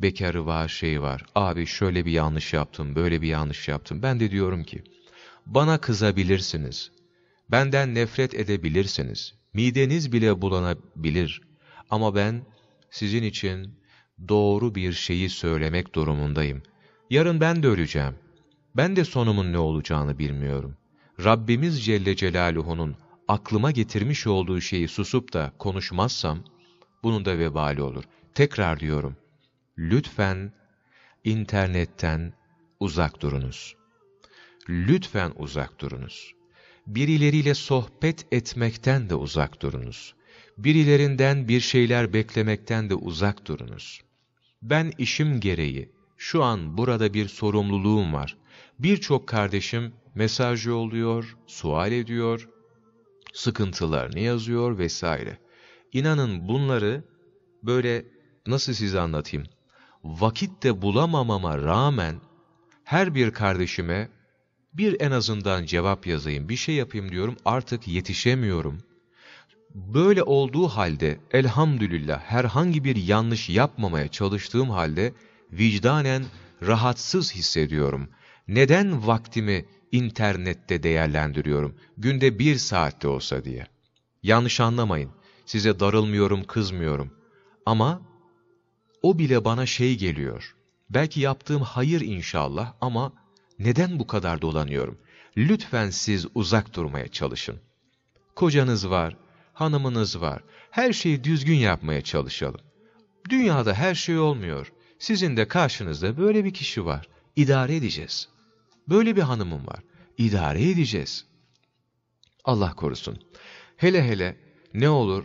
Bekarı var, şey var. Abi şöyle bir yanlış yaptım, böyle bir yanlış yaptım. Ben de diyorum ki, bana kızabilirsiniz. Benden nefret edebilirsiniz. Mideniz bile bulanabilir. Ama ben sizin için doğru bir şeyi söylemek durumundayım. Yarın ben de öleceğim. Ben de sonumun ne olacağını bilmiyorum. Rabbimiz Celle Celaluhu'nun aklıma getirmiş olduğu şeyi susup da konuşmazsam, bunun da vebali olur. Tekrar diyorum, lütfen internetten uzak durunuz. Lütfen uzak durunuz. Birileriyle sohbet etmekten de uzak durunuz. Birilerinden bir şeyler beklemekten de uzak durunuz. Ben işim gereği, şu an burada bir sorumluluğum var. Birçok kardeşim mesaj yolluyor, sual ediyor, sıkıntılarını yazıyor vesaire. İnanın bunları böyle nasıl size anlatayım? Vakit de bulamamama rağmen her bir kardeşime bir en azından cevap yazayım, bir şey yapayım diyorum artık yetişemiyorum. Böyle olduğu halde elhamdülillah herhangi bir yanlış yapmamaya çalıştığım halde vicdanen rahatsız hissediyorum. Neden vaktimi internette değerlendiriyorum? Günde bir saatte olsa diye. Yanlış anlamayın. Size darılmıyorum, kızmıyorum. Ama o bile bana şey geliyor. Belki yaptığım hayır inşallah ama neden bu kadar dolanıyorum? Lütfen siz uzak durmaya çalışın. Kocanız var, hanımınız var. Her şeyi düzgün yapmaya çalışalım. Dünyada her şey olmuyor. Sizin de karşınızda böyle bir kişi var. İdare edeceğiz. Böyle bir hanımım var. İdare edeceğiz. Allah korusun. Hele hele ne olur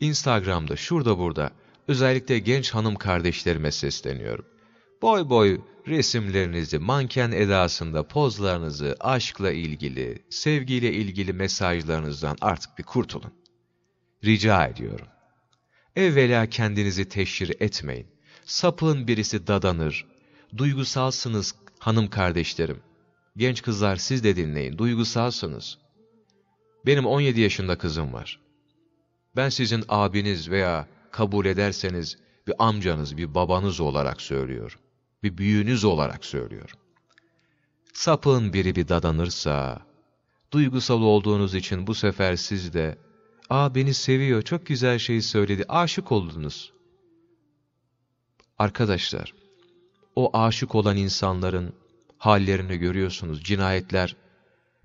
Instagram'da şurada burada özellikle genç hanım kardeşlerime sesleniyorum. Boy boy resimlerinizi, manken edasında pozlarınızı, aşkla ilgili, sevgiyle ilgili mesajlarınızdan artık bir kurtulun. Rica ediyorum. Evvela kendinizi teşhir etmeyin. Sapığın birisi dadanır. Duygusalsınız hanım kardeşlerim. Genç kızlar siz de dinleyin, duygusalsınız. Benim 17 yaşında kızım var. Ben sizin abiniz veya kabul ederseniz bir amcanız, bir babanız olarak söylüyorum. Bir büyüğünüz olarak söylüyorum. Sapığın biri bir dadanırsa, duygusal olduğunuz için bu sefer siz de, ''Aa beni seviyor, çok güzel şey söyledi, aşık oldunuz.'' Arkadaşlar, o aşık olan insanların hallerini görüyorsunuz. Cinayetler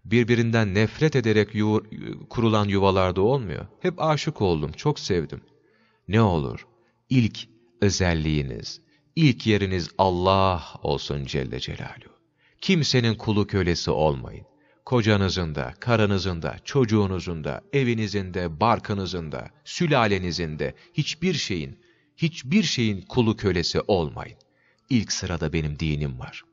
birbirinden nefret ederek yuva, kurulan yuvalarda olmuyor. Hep aşık oldum, çok sevdim. Ne olur, ilk özelliğiniz, ilk yeriniz Allah olsun Celle Celaluhu. Kimsenin kulu kölesi olmayın. Kocanızın da, karınızın da, çocuğunuzun da, evinizin de, barkınızın da, sülalenizin de, hiçbir şeyin, hiçbir şeyin kulu kölesi olmayın. İlk sırada benim dinim var.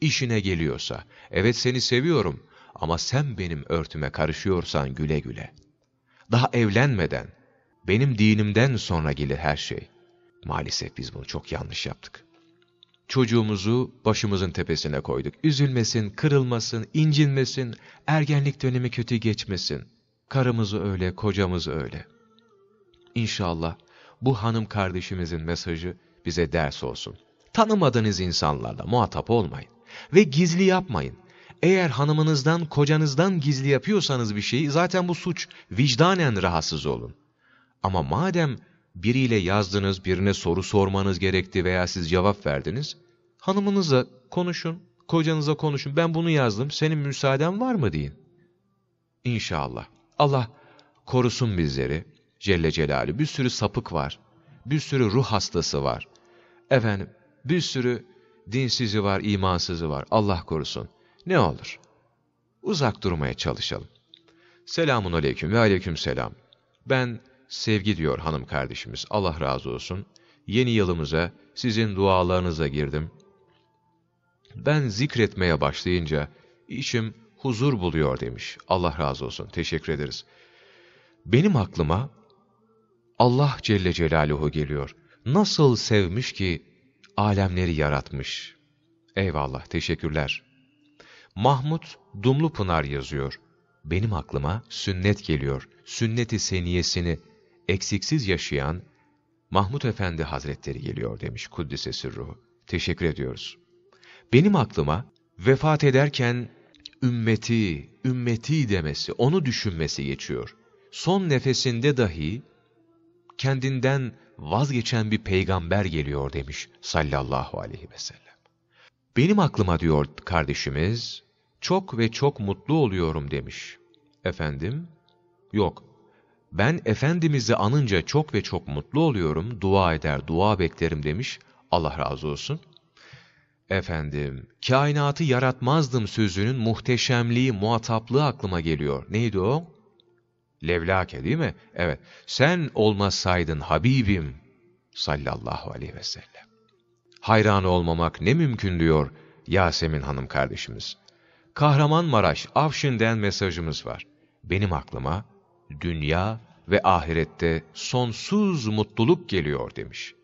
İşine geliyorsa, evet seni seviyorum ama sen benim örtüme karışıyorsan güle güle. Daha evlenmeden, benim dinimden sonra gelir her şey. Maalesef biz bunu çok yanlış yaptık. Çocuğumuzu başımızın tepesine koyduk. Üzülmesin, kırılmasın, incinmesin, ergenlik dönemi kötü geçmesin. Karımızı öyle, kocamızı öyle. İnşallah bu hanım kardeşimizin mesajı bize ders olsun. Tanımadığınız insanlarla muhatap olmayın. Ve gizli yapmayın. Eğer hanımınızdan, kocanızdan gizli yapıyorsanız bir şeyi zaten bu suç. Vicdanen rahatsız olun. Ama madem biriyle yazdınız, birine soru sormanız gerekti veya siz cevap verdiniz, hanımınızla konuşun, kocanıza konuşun. Ben bunu yazdım, senin müsaaden var mı deyin. İnşallah. Allah korusun bizleri. Celle Celaluhu. Bir sürü sapık var. Bir sürü ruh hastası var. Efendim, bir sürü dinsizi var, imansızı var. Allah korusun. Ne olur? Uzak durmaya çalışalım. Selamun aleyküm ve aleyküm selam. Ben sevgi diyor hanım kardeşimiz. Allah razı olsun. Yeni yılımıza, sizin dualarınıza girdim. Ben zikretmeye başlayınca içim huzur buluyor demiş. Allah razı olsun. Teşekkür ederiz. Benim aklıma Allah Celle Celaluhu geliyor. Nasıl sevmiş ki alemleri yaratmış. Eyvallah, teşekkürler. Mahmut Dumlupınar yazıyor. Benim aklıma sünnet geliyor. Sünnet-i seniyesini eksiksiz yaşayan Mahmut Efendi Hazretleri geliyor demiş Kuddise Sırruhu. Teşekkür ediyoruz. Benim aklıma vefat ederken ümmeti, ümmeti demesi, onu düşünmesi geçiyor. Son nefesinde dahi kendinden vazgeçen bir peygamber geliyor demiş sallallahu aleyhi ve sellem. Benim aklıma diyor kardeşimiz, çok ve çok mutlu oluyorum demiş. Efendim? Yok. Ben Efendimiz'i anınca çok ve çok mutlu oluyorum, dua eder, dua beklerim demiş. Allah razı olsun. Efendim, kainatı yaratmazdım sözünün muhteşemliği, muhataplığı aklıma geliyor. Neydi o? Levlake değil mi? Evet. Sen olmasaydın Habibim sallallahu aleyhi ve sellem. Hayran olmamak ne mümkün diyor Yasemin Hanım kardeşimiz. Kahramanmaraş, Afşin'den mesajımız var. Benim aklıma dünya ve ahirette sonsuz mutluluk geliyor demiş.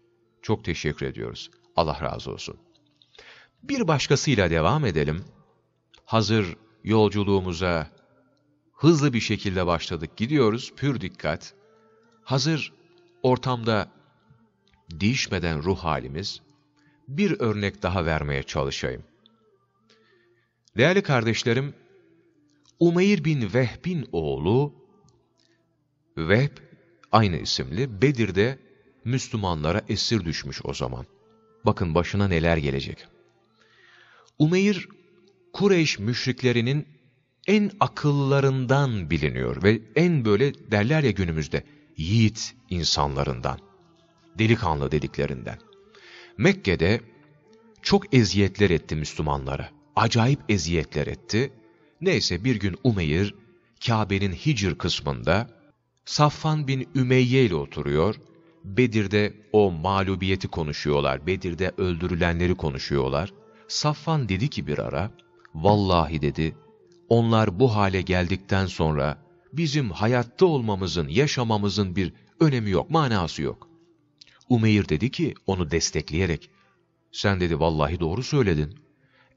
Çok teşekkür ediyoruz. Allah razı olsun. Bir başkasıyla devam edelim. Hazır yolculuğumuza hızlı bir şekilde başladık. Gidiyoruz pür dikkat. Hazır ortamda değişmeden ruh halimiz, bir örnek daha vermeye çalışayım. Değerli kardeşlerim, Umeyr bin Vehb'in oğlu, Vehb aynı isimli, Bedir'de Müslümanlara esir düşmüş o zaman. Bakın başına neler gelecek. Umeyr, Kureyş müşriklerinin en akıllarından biliniyor ve en böyle derler ya günümüzde yiğit insanlarından, delikanlı dediklerinden. Mekke'de çok eziyetler etti Müslümanlara. Acayip eziyetler etti. Neyse bir gün Umeyr, Kabe'nin Hicr kısmında Safvan bin Ümeyye ile oturuyor. Bedir'de o mağlubiyeti konuşuyorlar. Bedir'de öldürülenleri konuşuyorlar. Safvan dedi ki bir ara, vallahi dedi, onlar bu hale geldikten sonra bizim hayatta olmamızın, yaşamamızın bir önemi yok, manası yok. Umeyr dedi ki onu destekleyerek, sen dedi vallahi doğru söyledin.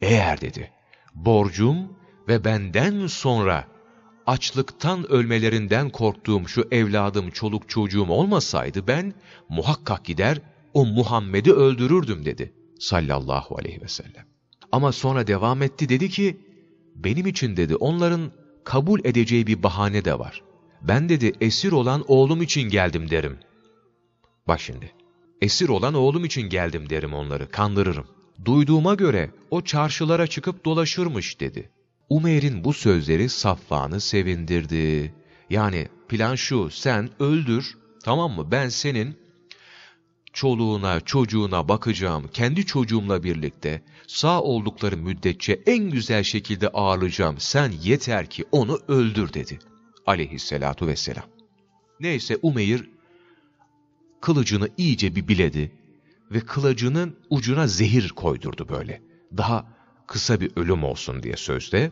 Eğer dedi, borcum ve benden sonra açlıktan ölmelerinden korktuğum şu evladım, çoluk çocuğum olmasaydı ben muhakkak gider o Muhammed'i öldürürdüm dedi sallallahu aleyhi ve sellem. Ama sonra devam etti dedi ki benim için dedi onların kabul edeceği bir bahane de var. Ben dedi esir olan oğlum için geldim derim. Bak şimdi. Esir olan oğlum için geldim derim onları, kandırırım. Duyduğuma göre o çarşılara çıkıp dolaşırmış dedi. Umeyr'in bu sözleri Safvan'ı sevindirdi. Yani plan şu, sen öldür, tamam mı? Ben senin çoluğuna, çocuğuna bakacağım, kendi çocuğumla birlikte sağ oldukları müddetçe en güzel şekilde ağırlayacağım. Sen yeter ki onu öldür dedi. Aleyhisselatu vesselam. Neyse Umeyr kılıcını iyice bir biledi ve kılıcının ucuna zehir koydurdu böyle. Daha kısa bir ölüm olsun diye sözde.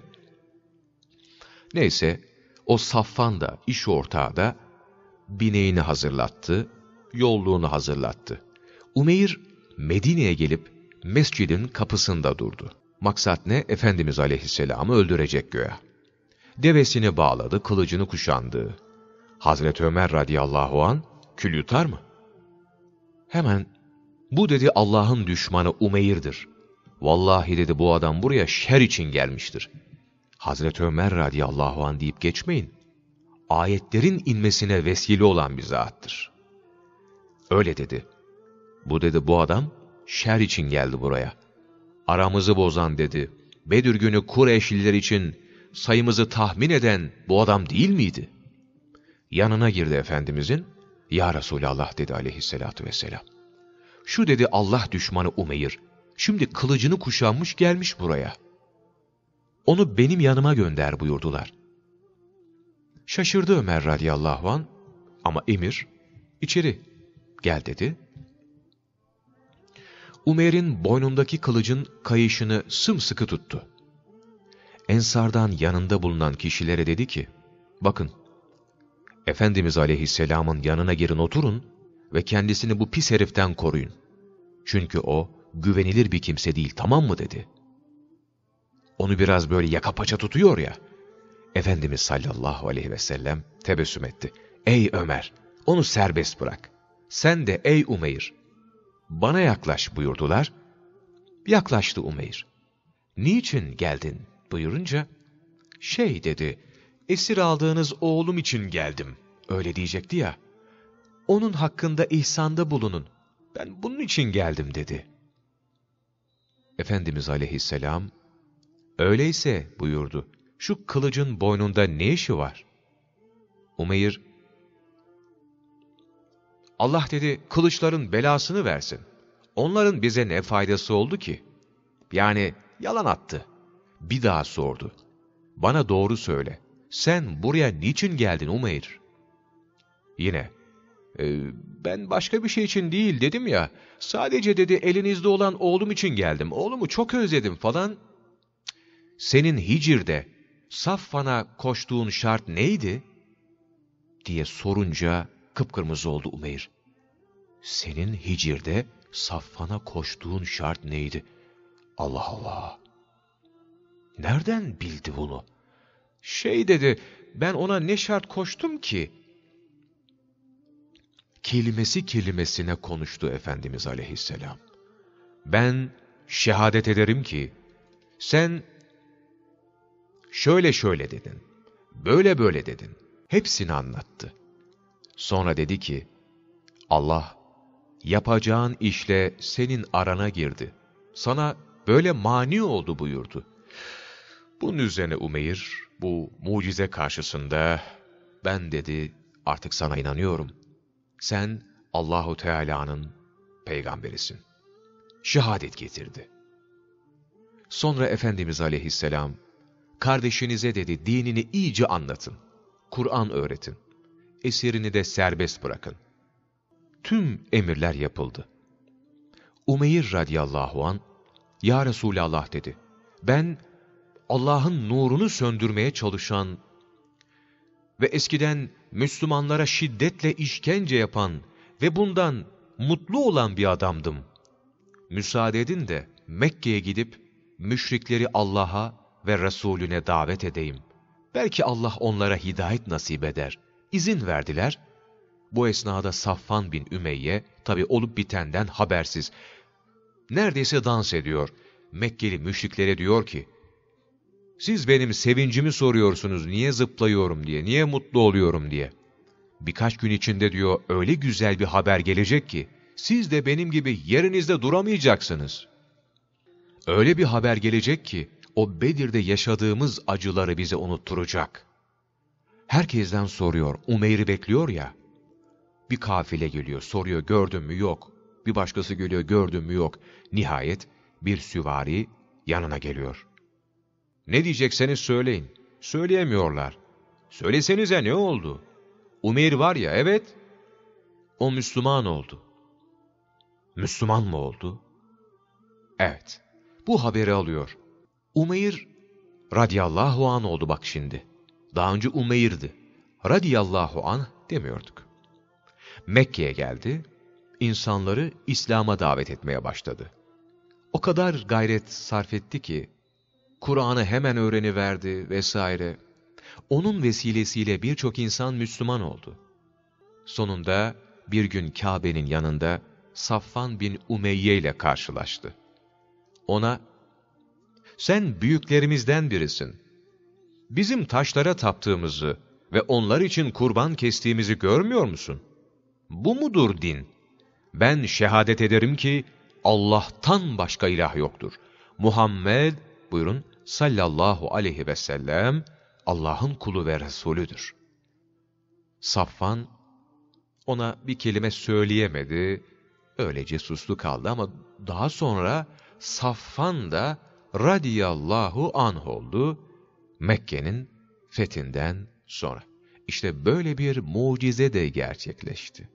Neyse o Safvan da iş ortağı da bineğini hazırlattı, yolluğunu hazırlattı. Umeyr Medine'ye gelip mescidin kapısında durdu. Maksat ne? Efendimiz aleyhisselamı öldürecek göya. Devesini bağladı, kılıcını kuşandı. Hazreti Ömer radıyallahu an kül yutar mı? Hemen bu dedi Allah'ın düşmanı Umeyr'dir. Vallahi dedi bu adam buraya şer için gelmiştir. Hazreti Ömer radıyallahu an deyip geçmeyin. Ayetlerin inmesine vesile olan bir zattır. Öyle dedi. Bu dedi bu adam şer için geldi buraya. Aramızı bozan dedi. Bedir günü Kureyşliler için sayımızı tahmin eden bu adam değil miydi? Yanına girdi Efendimizin. Ya Resulallah dedi aleyhissalatü vesselam. Şu dedi Allah düşmanı Umeyr. Şimdi kılıcını kuşanmış gelmiş buraya. onu benim yanıma gönder buyurdular. Şaşırdı Ömer radıyallahu an ama emir içeri gel dedi. Umer'in boynundaki kılıcın kayışını sımsıkı tuttu. Ensardan yanında bulunan kişilere dedi ki, bakın, Efendimiz aleyhisselamın yanına girin oturun ve kendisini bu pis heriften koruyun. Çünkü o güvenilir bir kimse değil tamam mı dedi. Onu biraz böyle yaka paça tutuyor ya. Efendimiz sallallahu aleyhi ve sellem tebessüm etti. Ey Ömer onu serbest bırak. Sen de ey Umeyr bana yaklaş buyurdular. Yaklaştı Umeyr. Niçin geldin buyurunca, şey dedi, esir aldığınız oğlum için geldim. Öyle diyecekti ya. Onun hakkında ihsanda bulunun. Ben bunun için geldim dedi. Efendimiz aleyhisselam, öyleyse buyurdu, şu kılıcın boynunda ne işi var? Umeyr, Allah dedi kılıçların belasını versin. Onların bize ne faydası oldu ki? Yani yalan attı. Bir daha sordu. Bana doğru söyle. Sen buraya niçin geldin Umeyr? Yine, e, ben başka bir şey için değil dedim ya. Sadece dedi elinizde olan oğlum için geldim. Oğlumu çok özledim falan. Senin Hicir'de Safvan'a koştuğun şart neydi? diye sorunca kıpkırmızı oldu Umeyr. Senin Hicir'de Safvan'a koştuğun şart neydi? Allah Allah! Nereden bildi bunu? Şey dedi, ben ona ne şart koştum ki? Kelimesi kelimesine konuştu Efendimiz aleyhisselam. Ben şehadet ederim ki, sen şöyle şöyle dedin, böyle böyle dedin. Hepsini anlattı. Sonra dedi ki, Allah, yapacağın işle senin arana girdi. Sana böyle mani oldu buyurdu. Bunun üzerine Umeyr, bu mucize karşısında, ben dedi, artık sana inanıyorum. Sen Allahu Teala'nın peygamberisin. Şehadet getirdi. Sonra Efendimiz aleyhisselam, kardeşinize dedi dinini iyice anlatın. Kur'an öğretin. Esirini de serbest bırakın. Tüm emirler yapıldı. Umeyr radıyallahu an, Ya Resulallah dedi, ben Allah'ın nurunu söndürmeye çalışan ve eskiden Müslümanlara şiddetle işkence yapan ve bundan mutlu olan bir adamdım. Müsaade edin de Mekke'ye gidip müşrikleri Allah'a ve Resulüne davet edeyim. Belki Allah onlara hidayet nasip eder. İzin verdiler. Bu esnada Safvan bin Ümeyye, tabi olup bitenden habersiz, neredeyse dans ediyor. Mekkeli müşriklere diyor ki, siz benim sevincimi soruyorsunuz niye zıplıyorum diye, niye mutlu oluyorum diye. Birkaç gün içinde diyor öyle güzel bir haber gelecek ki, siz de benim gibi yerinizde duramayacaksınız. Öyle bir haber gelecek ki, o Bedir'de yaşadığımız acıları bize unutturacak. Herkesten soruyor, Umeyr'i bekliyor ya. Bir kafile geliyor, soruyor gördün mü yok. Bir başkası geliyor gördün mü yok. Nihayet bir süvari yanına geliyor. Ne diyecekseniz söyleyin. Söyleyemiyorlar. Söylesenize ne oldu? Umeyr var ya evet. O Müslüman oldu. Müslüman mı oldu? Evet. Bu haberi alıyor. Umeyr radiyallahu an oldu bak şimdi. Daha önce Umeyr'di. Radiyallahu an demiyorduk. Mekke'ye geldi. insanları İslam'a davet etmeye başladı. O kadar gayret sarf etti ki Kur'an'ı hemen öğreniverdi vesaire. Onun vesilesiyle birçok insan Müslüman oldu. Sonunda bir gün Kabe'nin yanında Safvan bin Umeyye ile karşılaştı. Ona, sen büyüklerimizden birisin. Bizim taşlara taptığımızı ve onlar için kurban kestiğimizi görmüyor musun? Bu mudur din? Ben şehadet ederim ki Allah'tan başka ilah yoktur. Muhammed, buyurun, sallallahu aleyhi ve sellem Allah'ın kulu ve Resulüdür. Safvan ona bir kelime söyleyemedi, öylece suslu kaldı ama daha sonra Safvan da radiyallahu anh oldu Mekke'nin fethinden sonra. İşte böyle bir mucize de gerçekleşti.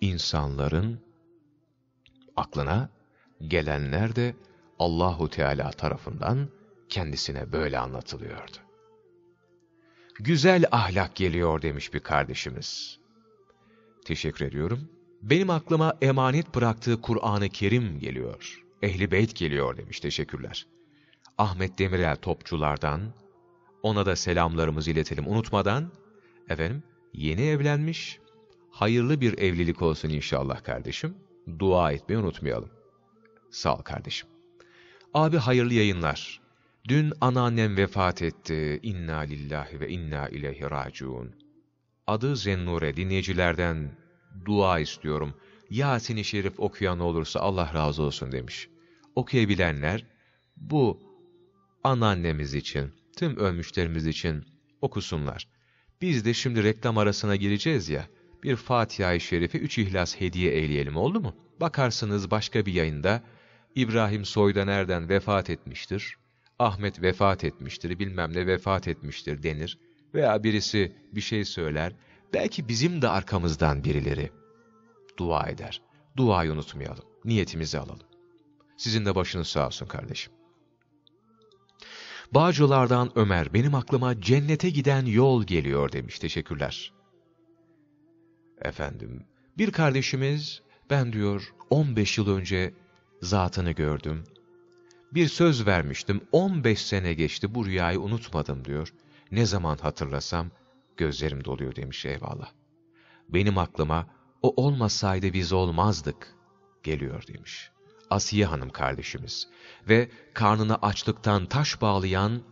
İnsanların aklına gelenler de Allahu Teala tarafından kendisine böyle anlatılıyordu. Güzel ahlak geliyor demiş bir kardeşimiz. Teşekkür ediyorum. Benim aklıma emanet bıraktığı Kur'an-ı Kerim geliyor. Ehli Beyt geliyor demiş. Teşekkürler. Ahmet Demirel topçulardan, ona da selamlarımızı iletelim unutmadan, efendim, yeni evlenmiş, hayırlı bir evlilik olsun inşallah kardeşim. Dua etmeyi unutmayalım. Sağ ol kardeşim. Abi hayırlı yayınlar. Dün anneannem vefat etti. İnna lillahi ve inna ileyhi raciun. Adı Zennure dinleyicilerden dua istiyorum. Yasin-i Şerif okuyan olursa Allah razı olsun demiş. Okuyabilenler bu anneannemiz için, tüm ölmüşlerimiz için okusunlar. Biz de şimdi reklam arasına gireceğiz ya, bir Fatiha-i Şerife üç ihlas hediye eyleyelim oldu mu? Bakarsınız başka bir yayında İbrahim Soyda nereden vefat etmiştir, Ahmet vefat etmiştir, bilmem ne vefat etmiştir denir veya birisi bir şey söyler, belki bizim de arkamızdan birileri dua eder. Duayı unutmayalım, niyetimizi alalım. Sizin de başınız sağ olsun kardeşim. Bağcılardan Ömer, benim aklıma cennete giden yol geliyor demiş. Teşekkürler. Efendim, bir kardeşimiz, ben diyor 15 yıl önce zatını gördüm. Bir söz vermiştim, 15 sene geçti, bu rüyayı unutmadım diyor. Ne zaman hatırlasam gözlerim doluyor demiş eyvallah. Benim aklıma o olmasaydı biz olmazdık geliyor demiş. Asiye Hanım kardeşimiz ve karnını açlıktan taş bağlayan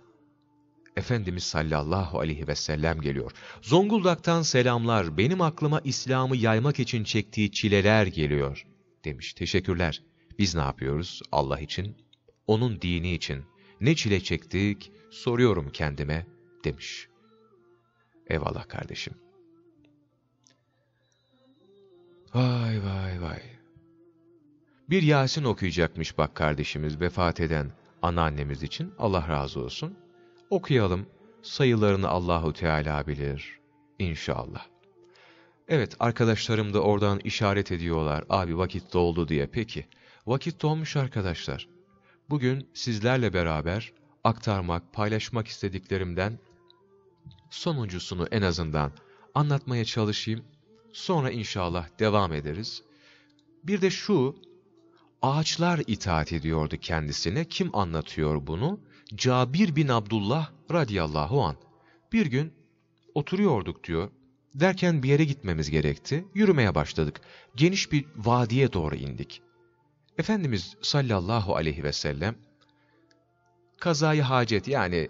Efendimiz sallallahu aleyhi ve sellem geliyor. Zonguldak'tan selamlar, benim aklıma İslam'ı yaymak için çektiği çileler geliyor demiş. Teşekkürler. Biz ne yapıyoruz Allah için? Onun dini için. Ne çile çektik soruyorum kendime demiş. Eyvallah kardeşim. Vay vay vay. Bir Yasin okuyacakmış bak kardeşimiz vefat eden anneannemiz için. Allah razı olsun. Okuyalım. Sayılarını Allahu Teala bilir. İnşallah. Evet arkadaşlarım da oradan işaret ediyorlar. Abi vakit doldu diye. Peki. Vakit dolmuş arkadaşlar. Bugün sizlerle beraber aktarmak, paylaşmak istediklerimden sonuncusunu en azından anlatmaya çalışayım. Sonra inşallah devam ederiz. Bir de şu, ağaçlar itaat ediyordu kendisine. Kim anlatıyor bunu? Cabir bin Abdullah radıyallahu an. Bir gün oturuyorduk diyor. Derken bir yere gitmemiz gerekti. Yürümeye başladık. Geniş bir vadiye doğru indik. Efendimiz sallallahu aleyhi ve sellem kazayı hacet yani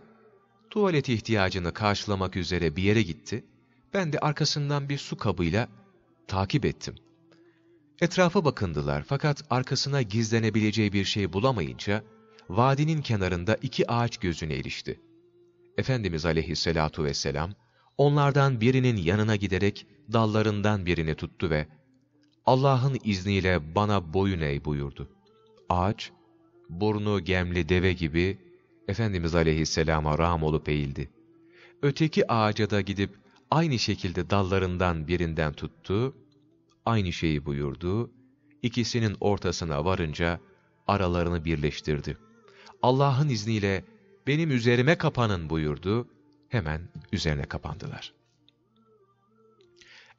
tuvalet ihtiyacını karşılamak üzere bir yere gitti. Ben de arkasından bir su kabıyla takip ettim. Etrafa bakındılar fakat arkasına gizlenebileceği bir şey bulamayınca vadinin kenarında iki ağaç gözüne erişti. Efendimiz aleyhissalatu vesselam onlardan birinin yanına giderek dallarından birini tuttu ve Allah'ın izniyle bana boyun eğ buyurdu. Ağaç, burnu gemli deve gibi Efendimiz aleyhisselama ram olup eğildi. Öteki ağaca da gidip aynı şekilde dallarından birinden tuttu, aynı şeyi buyurdu, ikisinin ortasına varınca aralarını birleştirdi. Allah'ın izniyle benim üzerime kapanın buyurdu, hemen üzerine kapandılar.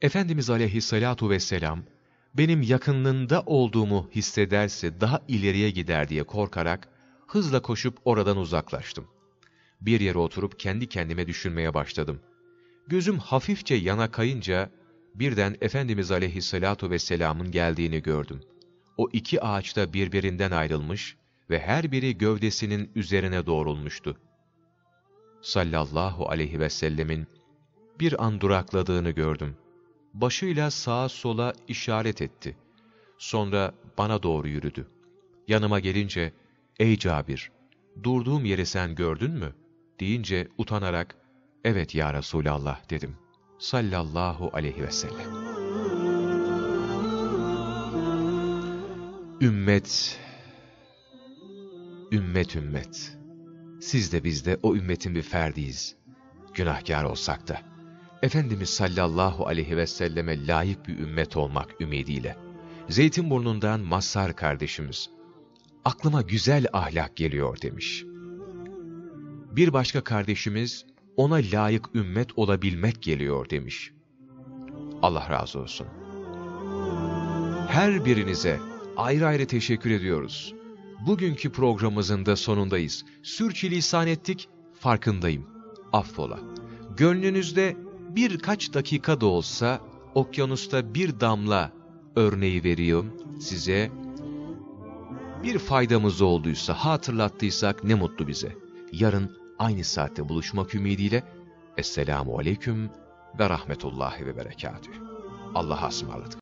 Efendimiz aleyhissalatu vesselam, benim yakınlığında olduğumu hissederse daha ileriye gider diye korkarak, hızla koşup oradan uzaklaştım. Bir yere oturup kendi kendime düşünmeye başladım. Gözüm hafifçe yana kayınca, birden Efendimiz aleyhissalatu vesselamın geldiğini gördüm. O iki ağaçta birbirinden ayrılmış ve her biri gövdesinin üzerine doğrulmuştu. Sallallahu aleyhi ve sellemin bir an durakladığını gördüm. Başıyla sağa sola işaret etti. Sonra bana doğru yürüdü. Yanıma gelince, ''Ey Cabir, durduğum yeri sen gördün mü?'' deyince utanarak, ''Evet ya Resulallah'' dedim. Sallallahu aleyhi ve sellem. Ümmet ümmet ümmet. Siz de biz de o ümmetin bir ferdiyiz. Günahkar olsak da. Efendimiz sallallahu aleyhi ve selleme layık bir ümmet olmak ümidiyle. Zeytinburnu'ndan Massar kardeşimiz, aklıma güzel ahlak geliyor demiş. Bir başka kardeşimiz, ona layık ümmet olabilmek geliyor demiş. Allah razı olsun. Her birinize ayrı ayrı teşekkür ediyoruz. Bugünkü programımızın da sonundayız. Sürçülisan ettik, farkındayım. Affola. Gönlünüzde birkaç dakika da olsa okyanusta bir damla örneği veriyorum size. Bir faydamız olduysa, hatırlattıysak ne mutlu bize. Yarın aynı saatte buluşmak ümidiyle Esselamu Aleyküm ve Rahmetullahi ve Berekatühü. Allah'a ısmarladık.